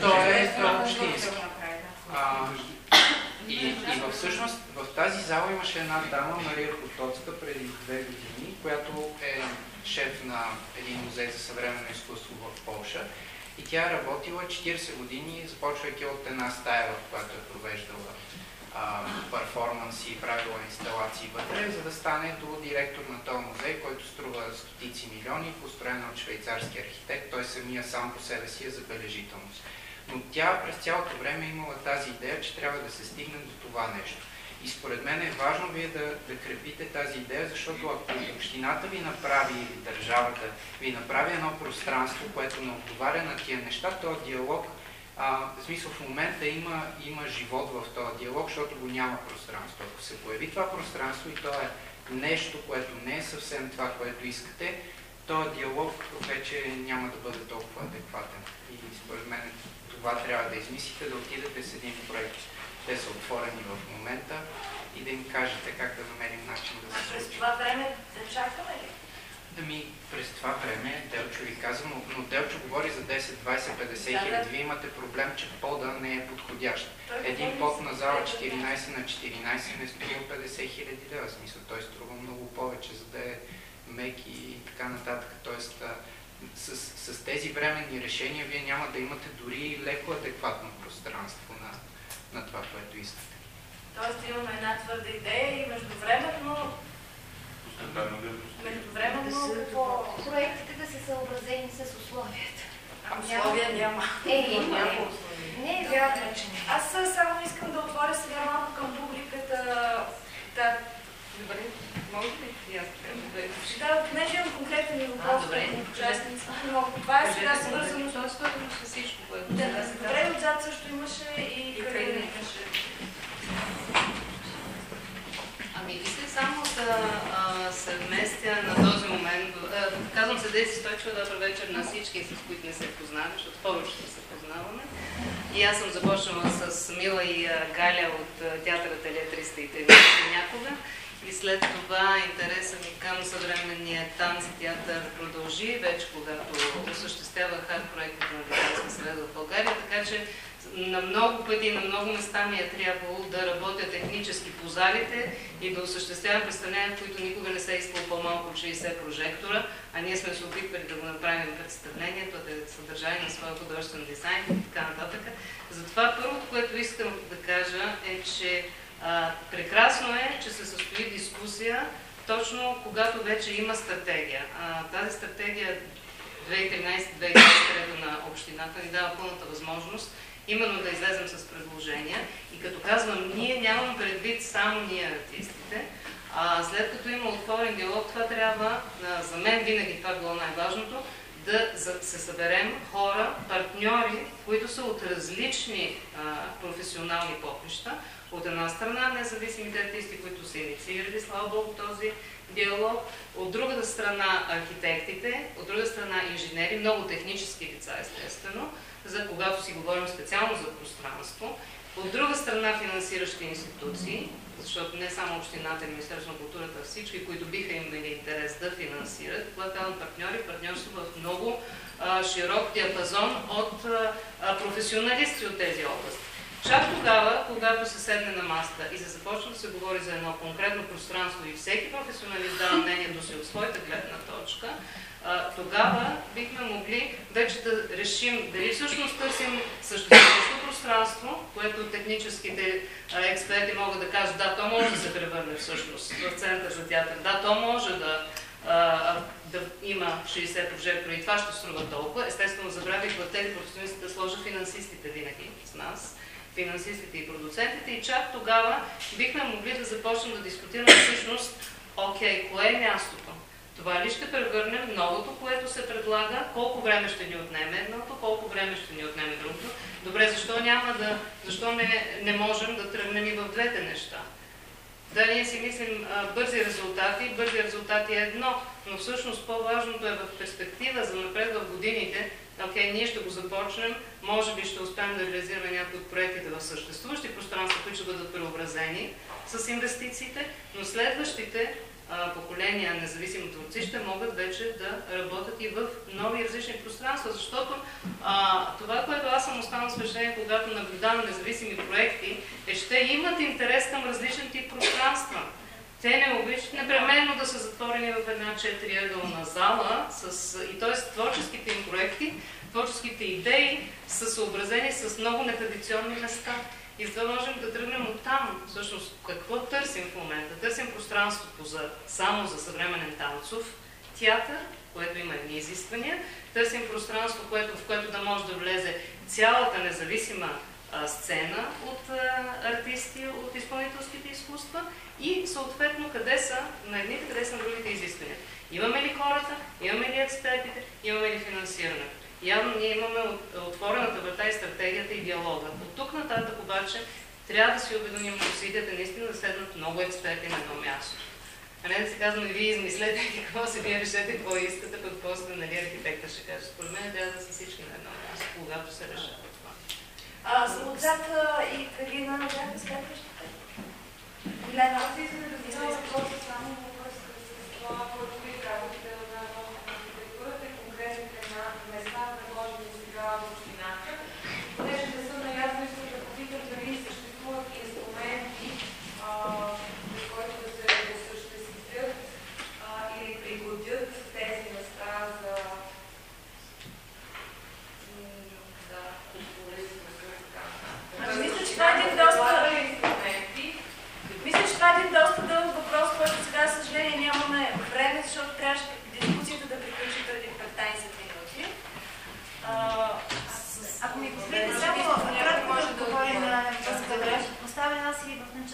то е общински. А, и, и всъщност в тази зала имаше една дама, Мария Потоцка, преди две години, която е шеф на един музей за съвременно изкуство в Полша. И тя е работила 40 години, започвайки от една стая, в която е провеждала перформанси и правила инсталации вътре, за да стане до директор на този музей, който струва стотици милиони, построен от швейцарски архитект. Той самия сам по себе си е забележителност. Но тя през цялото време е имала тази идея, че трябва да се стигне до това нещо. И според мен е важно вие да, да крепите тази идея, защото ако общината ви направи или държавата ви направи едно пространство, което не отговаря на тия неща, този диалог, а, в смисъл в момента има, има живот в този диалог, защото го няма пространство. Ако се появи това пространство и то е нещо, което не е съвсем това, което искате, този диалог вече няма да бъде толкова адекватен. И според мен това трябва да измислите, да отидете с един проект. Те са отворени в момента и да им кажете как да намерим начин да се случи. През това време да чакаме ли? Ами, през това време, Делчо ви каза, но, Делчо говори за 10, 20, 50 хиляди. Да, Вие имате проблем, че пода не е подходящ. Един под на зала 14 на 14 не струва 50 хиляди лева. Смисъл, той струва много повече, за да е мек и така нататък. Тоест, с, с тези временни решения вие няма да имате дори леко адекватно пространство на, на това, което искате. Тоест имаме една твърда идея и междувременно Междувременно какво? Проектите да са съобразени с условията. А условия няма. Е, има. Не е вярно, че не. Аз само искам да отворя сега малко към публиката. Да, Добре, може ли аз Да, понеже имам конкретен въпрос участници, но това е сега свързано с всичко, което да, добре, отзад също имаше и Карина имаше. Ами, исках само да а, се вместя на този момент. А, казвам се Деси Стойчева, добър вечер на всички, с които не се познаваме, защото повечето се познаваме. И аз съм започнала с Мила и Галя от театъра Теле 330 някога. И след това интересът ми към съвременния танц и театър продължи, вече когато осъществявах арт проектите на Дитанска среда в България, така че на много пъти, на много места ми е трябвало да работя технически по залите и да осъществявам представления, в които никога не се е искало по-малко от 60 прожектора, а ние сме се опитвали да го направим представлението, да е съдържание на своя художествен дизайн и така нататък. Затова първото, което искам да кажа е, че прекрасно е, че се състои дискусия точно когато вече има стратегия. А, тази стратегия 2013-2020 на общината ни дава пълната възможност именно да излезем с предложения. И като казвам ние, нямам предвид само ние артистите, а след като има отворен диалог, това трябва, за мен винаги това било най-важното, да се съберем хора, партньори, които са от различни а, професионални поприща. От една страна независимите артисти, които са инициирали, слава Богу, този диалог. От другата страна архитектите, от друга страна инженери, много технически лица естествено, за когато си говорим специално за пространство. От друга страна финансиращи институции, защото не само общината и Министерство на културата, всички, които биха имали интерес да финансират, казвам партньори, партньорство в много а, широк диапазон от а, професионалисти от тези области. Чак тогава, когато се седне на маста и се започне да се говори за едно конкретно пространство и всеки професионалист дава мнението си от своята гледна точка, тогава бихме могли вече да решим дали всъщност търсим съществуващо пространство, което техническите експерти могат да кажат, да, то може да се превърне всъщност в център за театър, да, то може да, да има 60 прожектора и това ще струва толкова. Естествено, забравих в тези професионалисти да сложа финансистите винаги с нас финансистите и продуцентите и чак тогава бихме могли да започнем да дискутираме всъщност, окей, кое е мястото? Това ли ще превърнем новото, което се предлага, колко време ще ни отнеме едното, колко време ще ни отнеме другото. Добре, защо няма да, защо не, не можем да тръгнем и в двете неща? Да, ние си мислим а, бързи резултати. Бързи резултати е едно, но всъщност по-важното е в перспектива за напред в годините. Окей, ние ще го започнем, може би ще успеем да реализираме някои от проектите в съществуващи пространства, които ще бъдат преобразени с инвестициите, но следващите поколения независими творци ще могат вече да работят и в нови различни пространства, защото а, това, което аз съм останал с впечатление, когато наблюдавам независими проекти, е, те имат интерес към различни тип пространства. Те не обичат непременно да са затворени в една четириъгълна зала, с, и т.е. творческите им проекти, творческите идеи са съобразени с много нетрадиционни места. И за да можем да тръгнем от там, всъщност, какво търсим в момента? Търсим пространството за, само за съвременен танцов театър, което има едни изисквания. Търсим пространство, което, в което да може да влезе цялата независима а, сцена от а, артисти, от изпълнителските изкуства и съответно къде са на едните, къде са на другите изисквания. Имаме ли хората, имаме ли експертите, имаме ли финансирането? Явно ние имаме отворената врата и стратегията и диалога. От тук нататък обаче трябва да си обединим усилията наистина да седнат много експерти на едно място. А не да си казваме, вие измислете какво си, вие решете какво искате, пък после нали, архитекта ще каже. Според мен трябва да са всички на едно място, когато се решава това. А, за отзад и Карина, бяха следващите. Гледа, аз искам да ви само във връзка с това, което ви казахте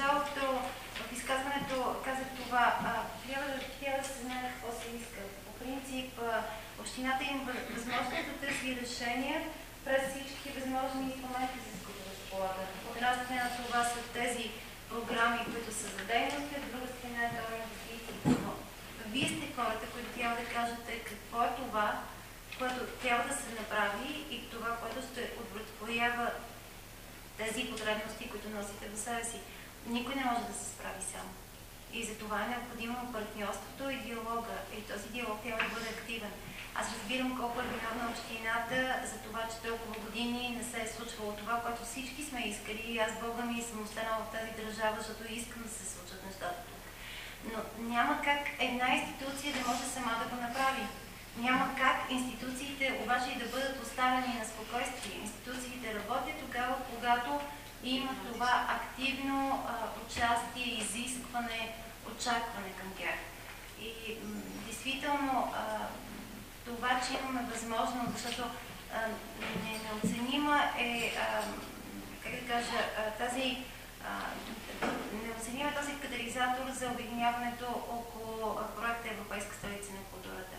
началото в изказването казах това. А, трябва, трябва да се знае какво се иска. По принцип, а, общината има възможност да търси решения през всички възможни инструменти, за които. От една страна това са тези програми, които са за дейности, от друга страна е това инвестиции. Но вие сте хората, които трябва да кажете какво е това, което трябва да се направи и това, което ще удовлетворява тези потребности, които носите в себе си никой не може да се справи сам. И за това е необходимо партньорството и диалога. И този диалог трябва да бъде активен. Аз разбирам колко е виновна общината за това, че толкова години не се е случвало това, което всички сме искали. И аз Бога ми съм останала в тази държава, защото искам да се случат нещата тук. Но няма как една институция да може сама да го направи. Няма как институциите обаче и да бъдат оставени на спокойствие. Институциите работят тогава, когато има това активно а, участие, изискване, очакване към тях. И действително а, това, че имаме възможност, защото неоценима е, как да кажа, тази неоценима този катализатор за обединяването около проекта Европейска столица на културата.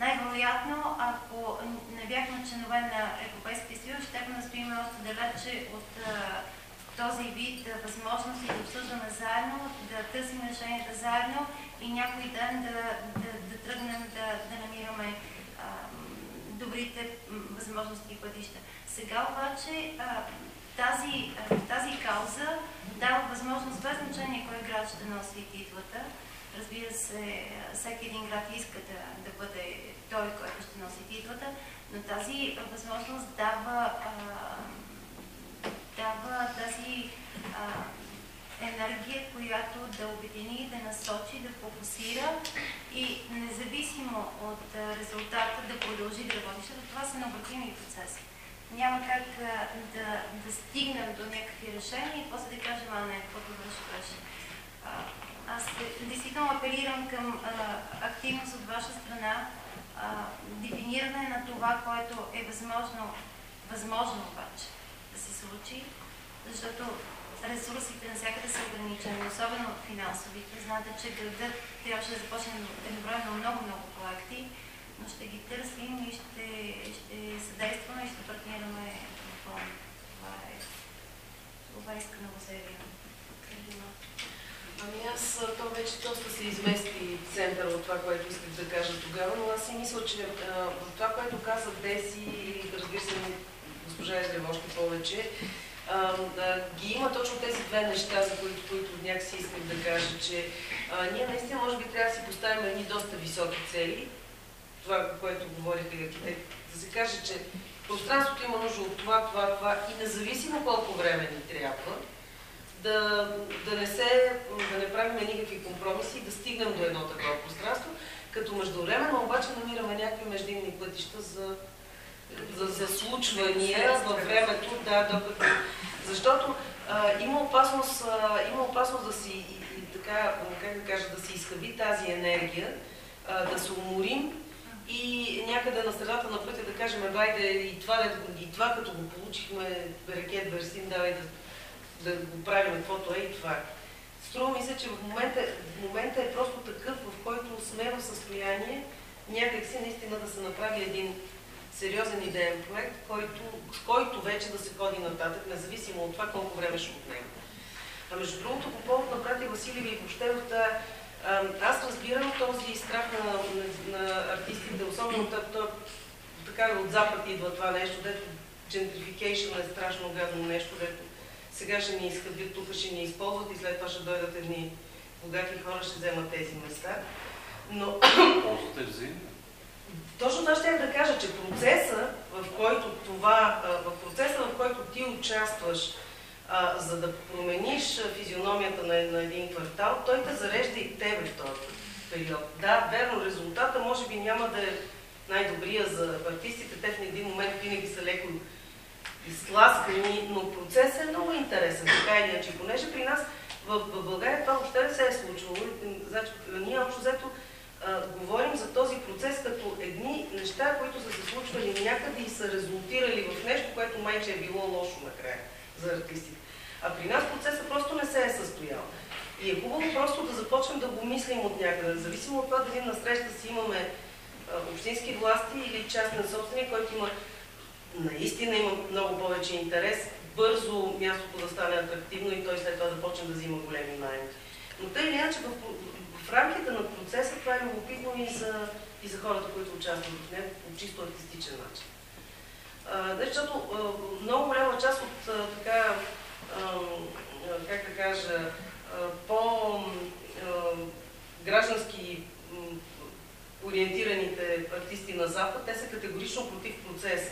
Най-вероятно, ако не бяхме членове на Европейския съюз, ще настоим още далече от този вид възможности да обсъждаме заедно, да търсим решенията заедно и някой ден да, да, да тръгнем да, да намираме добрите възможности и пътища. Сега обаче тази, тази кауза дава възможност, без значение кой град ще носи титлата. Разбира се, всеки един град иска да, да бъде той, който ще носи титлата, но тази възможност дава дава тази а, енергия, която да обедини, да насочи, да фокусира и независимо от резултата да продължи да работи, защото това са необратими процеси. Няма как да, да стигнем до някакви решения и после да кажем, а не, каквото беше. Аз действително апелирам към а, активност от ваша страна, а, дефиниране на това, което е възможно, възможно обаче случи, защото ресурсите навсякъде са ограничени, особено финансовите. Знаете, че градът трябваше да започне едновременно много-много проекти, но ще ги търсим и ще, ще съдействаме и ще партнираме напълно. Това е това иска да го заявим. Ами аз то вече доста се измести център от това, което исках да кажа тогава, но аз си мисля, че в това, което каза Деси разбира се госпожа Езрева още повече, ги има точно тези две неща, за които, които някакси исках да кажа, че а, ние наистина може би трябва да си поставим едни доста високи цели, това, което говориха и архитектите, да се каже, че пространството има нужда от това, това, това и независимо колко време ни трябва, да, да не се, да не правим никакви компромиси и да стигнем до едно такова пространство, като междувременно обаче намираме някакви междинни пътища за, за, за случвания във времето, да, докато... Защото а, има, опасност, а, има опасност да си, и, така, как да кажа, да си изхъби тази енергия, а, да се уморим и някъде на средата на пътя да кажем, байде и това, и това като го получихме, рекет Версин, давай да да го правим каквото е и това. Струва ми се, че в момента, в момента е просто такъв, в който сме в състояние някакси наистина да се направи един сериозен идеен проект, който, с който вече да се ходи нататък, независимо от това колко време ще отнема. А между другото, по повод на брати Василеви и въобще тази аз разбирам този страх на, на, на артистите, особено то, така от запад идва това нещо, дето gentrification е страшно гадно нещо, дето сега ще ни изхъбят, тук ще ни използват и след това ще дойдат едни богати хора, ще вземат тези места. Но... Ползвате ли Точно това ще да кажа, че процеса, в който това, в процеса, в който ти участваш, за да промениш физиономията на, на един квартал, той те зарежда и тебе в този период. Да, верно, резултата може би няма да е най-добрия за артистите. Те в един момент винаги са леко изтласкани, но процесът е много интересен, така или иначе. Понеже при нас в, в България това въобще не се е случвало. Значи, ние общо взето говорим за този процес като едни неща, които са се случвали някъде и са резултирали в нещо, което майче е било лошо накрая за артистите. А при нас процесът просто не се е състоял. И е хубаво просто да започнем да го мислим от някъде. Независимо от това дали на среща си имаме общински власти или частен собственик, който има наистина има много повече интерес, бързо мястото да стане атрактивно и той след това да почне да взима големи найми. Но тъй или иначе в, в рамките на процеса това е любопитно и за, и за хората, които участват в него по чисто артистичен начин. А, защото а, много голяма част от а, така, а, как да кажа, по-граждански ориентираните артисти на Запад, те са категорично против процеса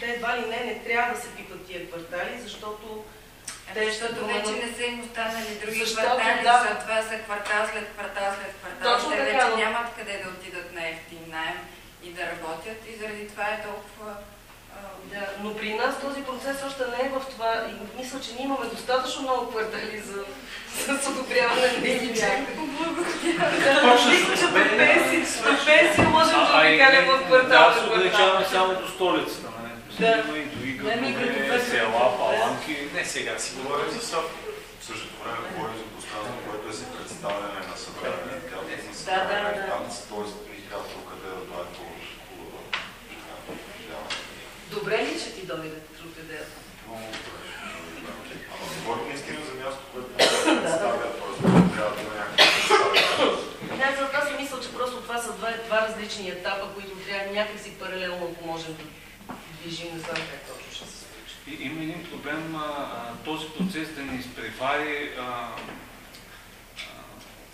те едва ли не не трябва да се пипат тия квартали, защото те ще вече не са им останали други защото, квартали, да. затова са квартал след квартал след квартал. Точно те вече но... нямат къде да отидат на ефтин найем и да работят и заради това е толкова да, но при нас този процес още не е в това. И мисля, че ние имаме достатъчно много квартали за, за подобряване на. Благодаря. Мисля, че до пенсия можем да обикалям в квартала. Да, се ограничаваме само до столицата. Да. И градове, села, паланки. Не, сега си говорим за София. В същото време говорим за пространство, което е за представяне на съвременния театър, на съвременния танц, т.е. и театър, къде да това е хубаво. Добре ли, че ти дойде идеята? Много добре. Ама говорим наистина за място, което представя, т.е. трябва да има някакви Не, за това си мисля, че просто това са два, два различни етапа, които трябва някакси паралелно, ако можем да движим, не знам как точно ще се случи. Има един проблем, а, този процес да не изпревари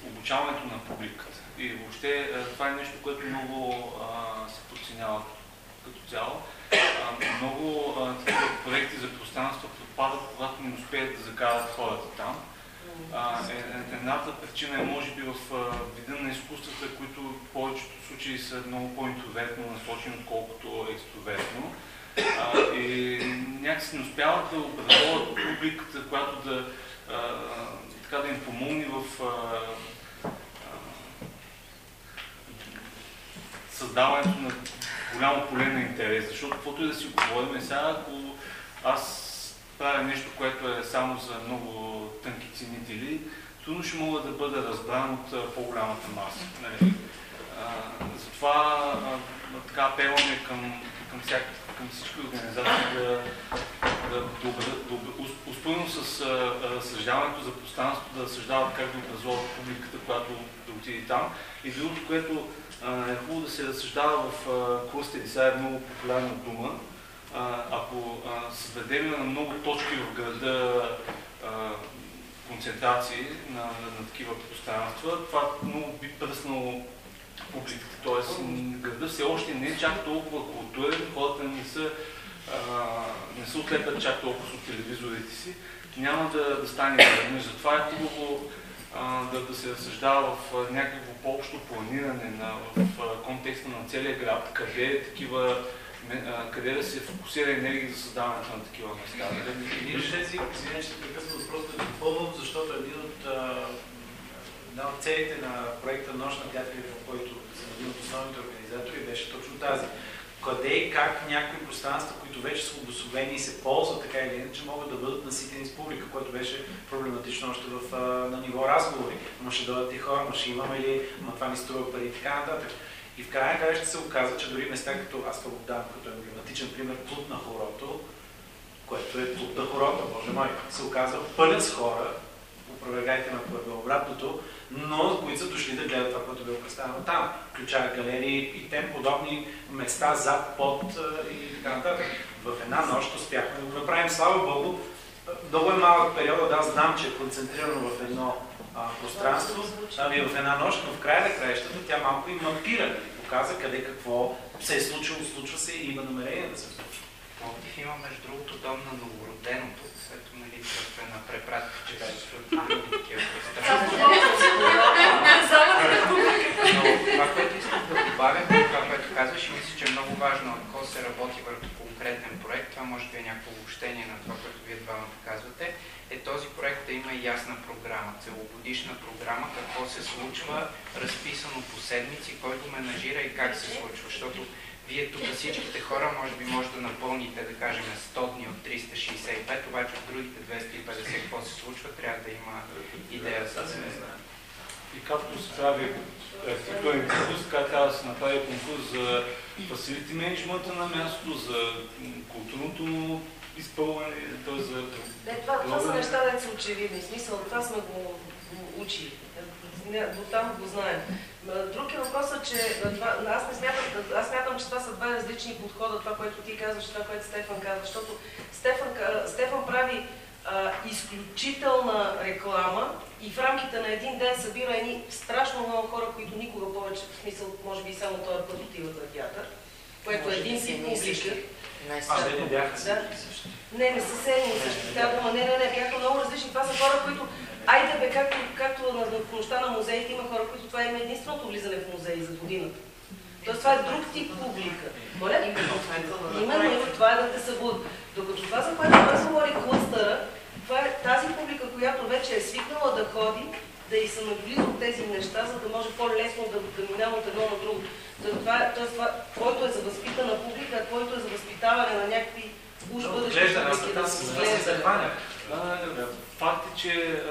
обучаването на публиката. И въобще това е нещо, което много а, се подценява като цяло. А, много такива проекти за пространство пропадат, когато не успеят да закарат хората там. А, е, едната причина е може би в вида на изкуствата, които в повечето случаи са много по-интровертно насочени, отколкото екстровертно а, и някакси не успяват да образуват публиката, която да, така да им помогне в създаването на голямо поле на интерес. Защото каквото и да си говорим, сега ако аз правя нещо, което е само за много тънки ценители, трудно ще мога да бъда разбран от по-голямата маса. Нали? А, затова а, така апелваме към, към към всички организации да, да, да, да, успоредно с съждаването за пространството, да съждават как да образуват публиката, която да отиде там. И другото, което е хубаво да се разсъждава в клъстери, сега е много популярна дума. Ако създадем на много точки в града концентрации на, на, на такива пространства, това много би пръснало публиката. Тоест, града все още не е чак толкова културен, хората не са, а, не се отлепят чак толкова от телевизорите си. Няма да, да стане веднъж. Затова е хубаво да, да се разсъждава в някакво по-общо планиране на, в, в контекста на целия град, къде е такива къде да се фокусира енергия за създаването на такива места. Ние ще си, извинете, ще прекъсвам просто да допълвам, защото един от, една от целите на проекта Нощ на театри, в който съм един от основните организатори, беше точно тази. Къде и как някои пространства, които вече са обособени и се ползват така или иначе, могат да бъдат наситени с публика, което беше проблематично още в, на ниво разговори. Но ще дойдат и хора, но ще имаме ли, но това ни струва пари и така нататък. И в крайна края ще се оказа, че дори места, като аз това го давам като емблематичен пример, плут на хорото, което е плут на хорото, боже мой, се оказва пълен с хора, опровергайте на първо обратното, но които са дошли да гледат това, което е било представено там, включая галерии и тем подобни места зад, под и така нататък. В една нощ успяхме да го направим. Слава Богу, много е малък период, да, знам, че е концентрирано в едно а, пространство, ами в една нощ, но в края на краищата тя малко и мапира, нали, показа къде какво се е случило, случва се и има намерение да се случва. Пловдив има между другото дом на новороденото, което нали е на препратка, че се случва такива Но това, което искам да добавя, това, което казваш, и мисля, че е много важно, ако се работи върху конкретен проект, това може да е някакво обобщение на това, което вие двамата казвате, е този проект да има ясна програма, целогодишна програма, какво се случва, разписано по седмици, кой го менажира и как се случва. Защото вие тук всичките хора може би може да напълните, да кажем, 100 дни от 365, обаче от другите 250 какво се случва, трябва да има идея за да И както се прави архитектурен конкурс, така трябва да се направи конкурс за фасилити менеджмента на място, за културното изпълване, т.е. за... Не, това, това са неща, да са очевидни. Смисъл, това сме го, го учили. До там го знаем. Друг е въпросът, че това, аз не смятам, аз смятам, че това са два различни подхода, това, което ти казваш, това, което Стефан казва, защото Стефан, Стефан прави а, изключителна реклама и в рамките на един ден събира едни страшно много хора, които никога повече, в смисъл, може би само този път отиват на театър, което е един тип публика. А, те не бяха да. Не, не са се едни същи. Дума, не, не, не, бяха много различни. Това са хора, които, айде бе, както, както на, на нощта на музеите има хора, които това има единственото влизане в музеи за годината. Тоест това е друг тип публика. Моля? Именно, това е да те събуд. Докато това, за което аз говори клъстъра, това е тази публика, която вече е свикнала да ходи, да и са наблизо от тези неща, за да може по-лесно да, да минава от едно на друго. Това, т.е. това, който е за възпитана публика, който е за възпитаване на някакви уж бъдещи публики да се. Факт е, че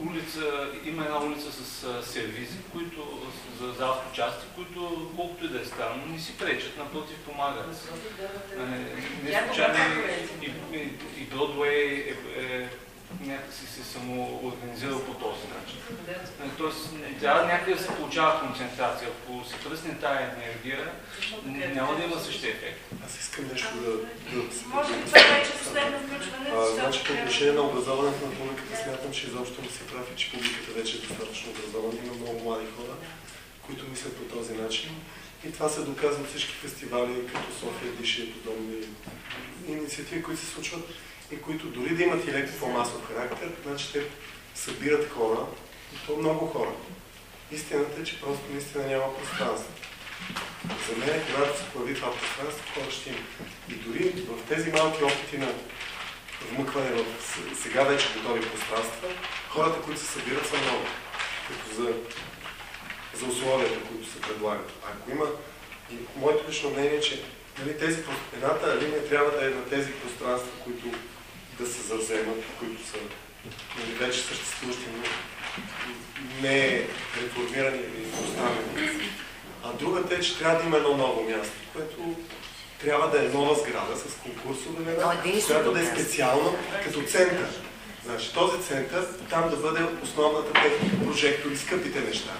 улица, има една улица с а, сервизи, които за, за авточасти, които колкото и да е странно, не си пречат, напротив помагат. Не, не случайно и, и, и Бродвей е, е някакси се самоорганизира по този начин. Тоест, трябва някъде да се получава концентрация. Ако се пръсне тая енергия, няма да има същия ефект. Аз искам нещо да... Може би това вече е последно включване? Значи по отношение на образованието на публиката смятам, че изобщо не се прави, че публиката вече е достатъчно образована. Има много млади хора, които мислят по този начин. И това се доказва всички фестивали, като София Диши и подобни инициативи, които се случват и които дори да имат и леко по-масов характер, значи те събират хора, и то много хора. Истината е, че просто наистина няма пространство. За мен, когато се появи това пространство, хора ще има. И дори в тези малки опити на вмъкване в сега вече готови пространства, хората, които се събират, са много. Като за, за условията, които се предлагат. Ако има, и моето лично мнение е, че нали, тези, едната линия трябва да е на тези пространства, които да се завземат, които са нали, вече съществуващи, но не реформирани или останали. А другата е, че трябва да има едно ново място, което трябва да е нова сграда с конкурс обявена, Но единствено която да е място. специална като център. Значи този център, там да бъде основната техника, прожектори, скъпите неща.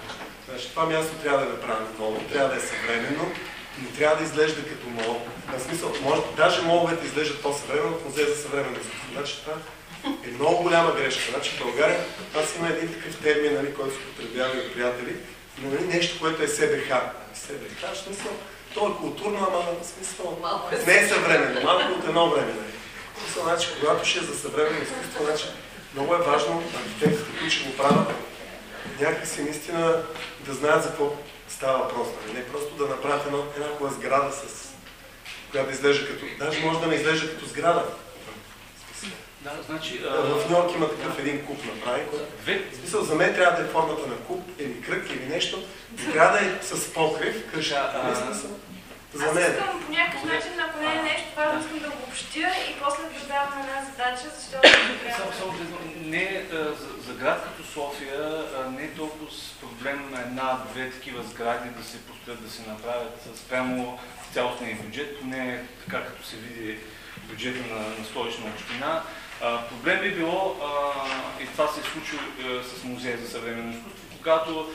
Значи това място трябва да е направено ново, трябва да е съвременно, не трябва да изглежда като мол. В смисъл, може, даже моловете изглеждат по-съвременно от музея за съвременно изкуство. Значи това е много голяма грешка. Значи в България аз има един такъв термин, нали, който се потребява и от приятели, нали, нещо, което е СБХ. СБХ, в смисъл, то е културно, ама в смисъл не е съвременно, малко от едно време. Нали. В смисъл, значи, когато ще е за съвременно изкуство, значи, много е важно архитектите, които ще го правят, някакси наистина да знаят за какво става въпрос. Нали? Не просто да направят една, една хубава сграда, с, която да изглежда като... Даже може да не изглежда като сграда. Да, значи... А... В Нью Йорк има такъв един куп направи, който... В смисъл, за мен трябва да е формата на куп, или кръг, или нещо. И трябва да е с покрив, къща. Да, Да, За Аз мен. искам по някакъв начин, ако не е нещо важно, искам да го общя и после да давам една задача, защото Само, само да не, а, за, за град като София не е толкова с проблем една-две такива сгради да се построят, да се направят спрямо цялостния бюджет, не е така като се види бюджета на, на столична община. А, проблем би било, а, и това се е случило а, с музея за съвременно изкуство, когато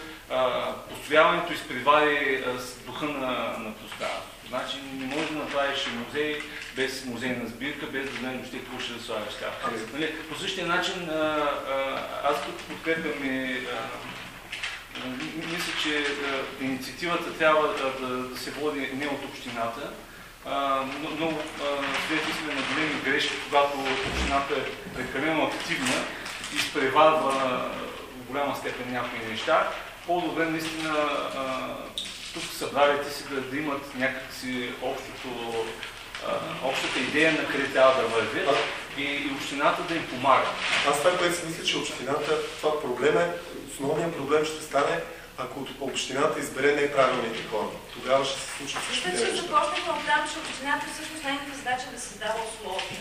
построяването изпревари духа на, на пространството. Значи не можеш да направиш музей без музейна сбирка, без да знаеш въобще какво ще да слагаш там. Нали, по същия начин а, а, аз тук подкрепям и мисля, че а, инициативата трябва да, да, да се води не от общината. А, но, но а, свидетели сме на големи грешки, когато общината е прекалено активна и изпреварва в голяма степен някои неща. По-добре наистина а, тук събравите си да, да имат някакси общото, а, общата идея на къде трябва да вървят и, и общината да им помага. Аз това, което си мисля, че общината, това проблем е, основният проблем ще стане, ако общината избере неправилните хора. Тогава ще се случат всички Мисля, тези че неща. започнахме от там, че общината всъщност нейната задача е да създава условия.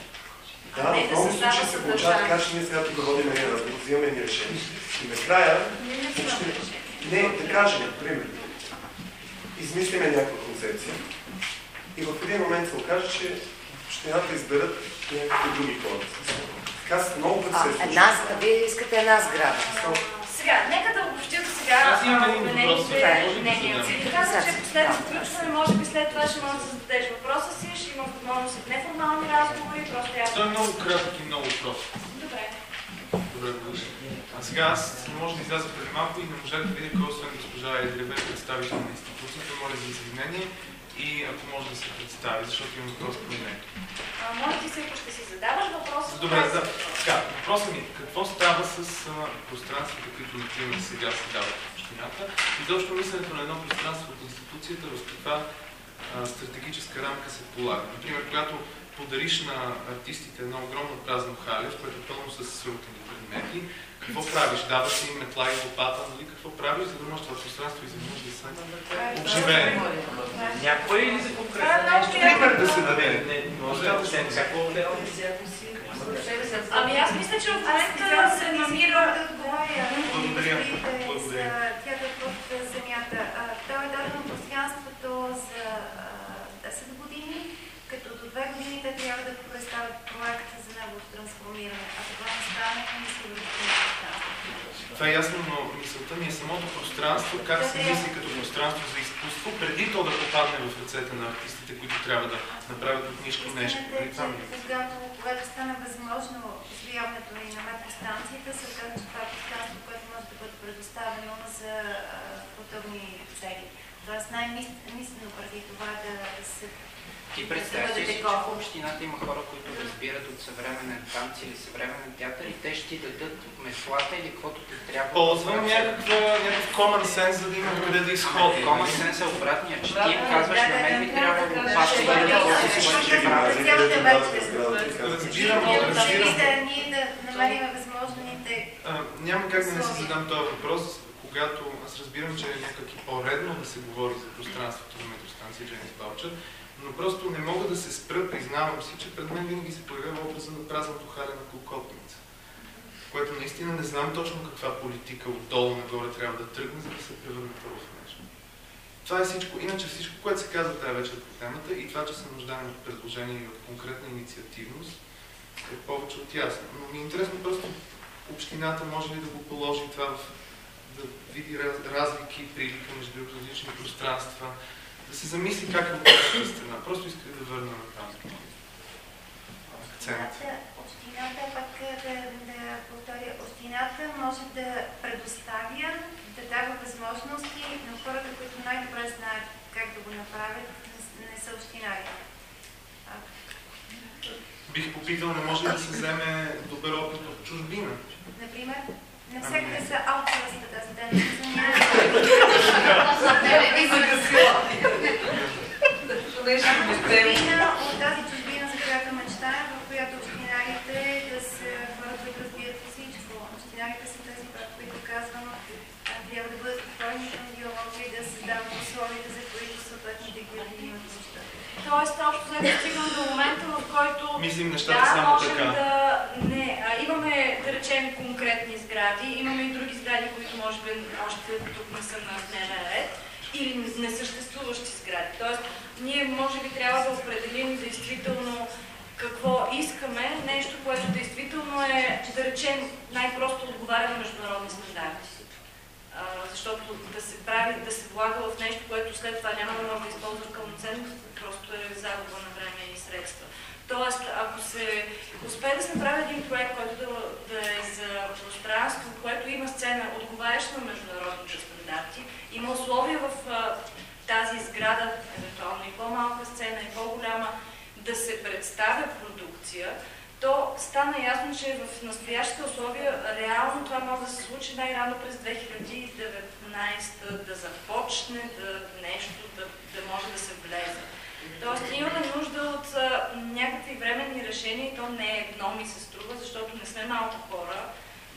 Да, не в да много случаи се получава така, че ние сега тук водим един разговор, взимаме ни решение. И накрая, Ние не взимаме решение. Не, да кажем, пример, измислиме някаква концепция и в един момент се окаже, че общината изберат някакви други хора. Така с- много пъти А, се е една, случвало. вие искате една сграда. Сега, нека да обобщя до сега Може да мнения. Ти каза, че последно включване, може би след това ще можеш да зададеш въпроса си, ще има възможност от неформални разговори, просто трябва Той е много кратък и много прост. Добре. Добре, сега аз не може да изляза преди малко и не можах да видя кой освен госпожа Едребе, представител на институцията, моля за извинение и ако може да се представи, защото имам въпрос към нея. Може ти се, ако ще си задаваш въпроса, Добре, да. Така, въпросът ми е, какво става с а, пространствата, които, например, сега се дават в общината и защо мисленето на едно пространство от институцията в каква стратегическа рамка се полага. Например, когато подариш на артистите едно огромно празно хале, в което пълно с срутени предмети, какво правиш? Даваш им метла и лопата, нали? Какво правиш, за да може това пространство изведнъж да се обживее? Някой или за е конкретно пример да се даде? Не, може да е всяко отделно. Ами аз мисля, че в момента се намира... да. Благодаря. Благодаря. Театър под земята. А, То е дадено пространството за а, 10 години, като до 2 години те трябва да представят проект за неговото трансформиране. А това не стане, не да Това е ясно, но мисълта ми е самото пространство, как се мисли като пространство за изкуство, преди то да попадне в ръцете на артистите, които трябва да направят от нищо нещо. Нали, е, когато, когато стане възможно освояването и на метростанцията, се оказа, че това е пространство, което може да бъде предоставено за културни цели. Тоест най-мислено преди това да се Ти представяш си, че в общината има хора, които разбират от съвременен танц или съвременен театър и те ще ти дадат метлата или каквото ти трябва. Ползвам някакъв common sense, за да има къде да изходи. Common нали? sense е обратния, че ти им казваш на мен ми трябва да си свърши да да, възможните А, няма как да не си задам този въпрос, когато аз разбирам, че е някак и по-редно да се говори за пространството на метростанция Дженис Балчер, но просто не мога да се спра, признавам си, че пред мен винаги се появява образа на празното хале на Колкотница. Което наистина не знам точно каква политика отдолу нагоре трябва да тръгне, за да се превърне първо в нещо. това е всичко. Иначе всичко, което се казва тази вечер по темата и това, че се нуждаем от предложения и от конкретна инициативност, е повече от ясно. Но ми е интересно просто общината може ли да го положи това в да види разлики, прилика между различни пространства, да се замисли как е от стена. Просто исках да върна на там. Общината, общината, пък да, да повторя, общината може да предоставя, да дава възможности на хората, които най-добре знаят как да го направят, не са общинари. Бих попитал, не може да се вземе добър опит от чужбина? Например? Навсякъде са аутсорсите, се не се Чужбина, от тази чужбина, която мечтаем, в която общинарите да разбият всичко. Общинарите са тези, които казвам, трябва да бъдат към диалога и да създават условията, за които съответните градини имат нужда. Тоест, общо взето стигам до момента, в който Мислим нещата да, само така. да... Не, а, имаме, да речем, конкретни сгради, имаме и други сгради, които може би още тук не са на дневен ред, или несъществуващи сгради. Тоест, ние може би трябва да определим действително какво искаме, нещо, което действително е, да речем, най-просто отговаря на международни стандарти. Защото да се прави, да се влага в нещо, което след това няма да може да използва пълноценно, просто е загуба на време и средства. Тоест, ако се успее да се направи един проект, който да, да е за пространство, което има сцена, отговаряща на международните стандарти, има условия в а, тази сграда, евентуално и по-малка сцена, и по-голяма, да се представя продукция, то стана ясно, че в настоящите условия реално това може да се случи най-рано през 2019 да започне да нещо, да, да може да се влезе. Тоест имаме нужда от някакви временни решения и то не е едно ми се струва, защото не сме малко хора.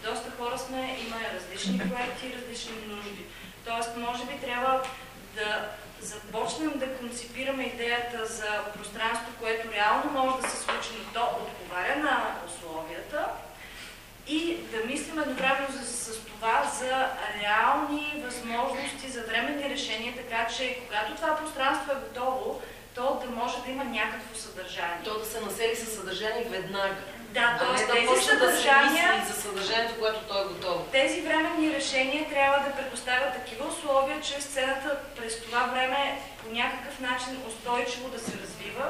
Доста хора сме, има различни проекти и различни нужди. Тоест, може би трябва да започнем да концепираме идеята за пространство, което реално може да се случи, но то отговаря на условията и да мислим едновременно с, това за реални възможности за временни решения, така че когато това пространство е готово, то да може да има някакво съдържание. То да се насели със съдържание веднага. Да, а не да тези почне да се съдържания, мисли за съдържанието, когато то е готово. тези временни решения трябва да предоставят такива условия, че сцената през това време по някакъв начин устойчиво да се развива,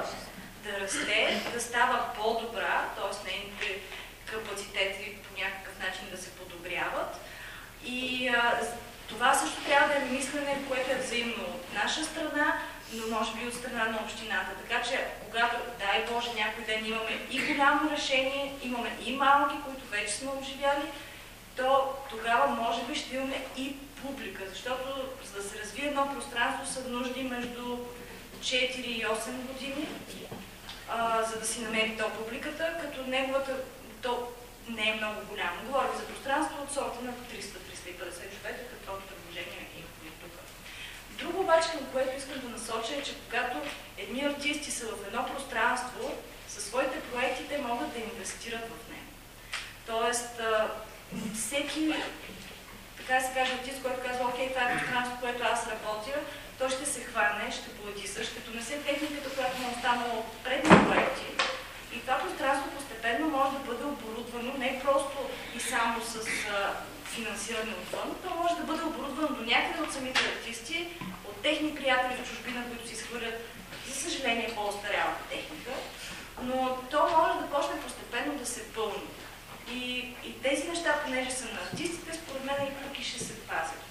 да расте, да става по-добра, т.е. нейните капацитети по някакъв начин да се подобряват. И а, това също трябва да е мислене, което е взаимно от наша страна, но може би от страна на общината. Така че, когато, дай Боже, някой ден имаме и голямо решение, имаме и малки, които вече сме оживяли, то тогава може би ще имаме и публика, защото за да се развие едно пространство са нужди между 4 и 8 години, а, за да си намери то публиката, като неговата, то не е много голямо. Говорим за пространство от сорта на 300-350 човека, тук. Друго обаче, към което искам да насоча е, че когато едни артисти са в едно пространство, със своите проекти те могат да инвестират в него. Тоест, всеки, така се каже, артист, който казва, окей, това е пространство, което аз работя, той ще се хване, ще поедиса, ще донесе техниката, която му е останала от предни проекти. И това пространство постепенно може да бъде оборудвано не просто и само с финансиране отвън, то може да бъде оборудвано до някъде от самите артисти, от техни приятели в чужбина, които си изхвърлят, за съжаление, по-остарялата техника, но то може да почне постепенно да се пълни. И, и тези неща, понеже са на артистите, според мен и тук ще се пазят.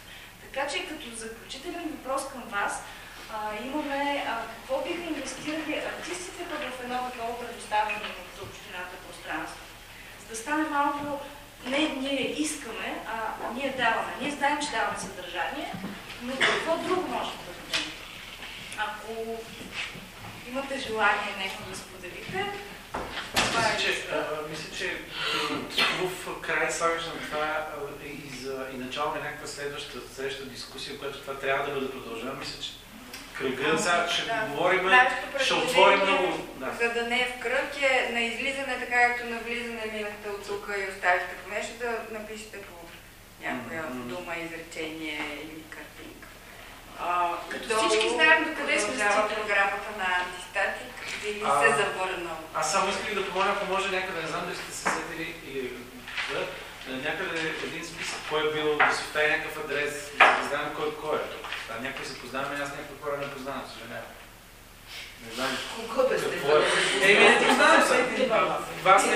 Така че като заключителен въпрос към вас, а, имаме а, какво биха инвестирали артистите пък в едно такова предоставено от общината пространство. За да стане малко, не ние искаме, а, ние даваме. Ние знаем, че даваме съдържание, но какво друго може да дадем? Ако имате желание нещо да споделите, мисля, че, а, мисля, че в край слагаш на това и, за, и начало на някаква следваща среща дискусия, която това трябва да бъде продължена. Мисля, че кръга, сега ще да. говорим, ще отворим предложение, много. Да. За да не е в кръг, е на излизане, така както на влизане минахте от тук и оставихте по нещо, да напишете по някоя Мгм. дума, изречение или картинка. А, Като долу всички знаем докъде сме продължава стигнали. програмата на антистатик или А, се завърнал? Аз само исках да помоля, ако може някъде, не знам дали сте се сетили или да, някъде един списък, кой е бил, да си остави някакъв адрес, да не знам кой кой е. Да, някой се познаваме, аз някои хора не познавам, съжалявам. Не знам. Кого бе сте? Е? Еми, не ти знам. Вас не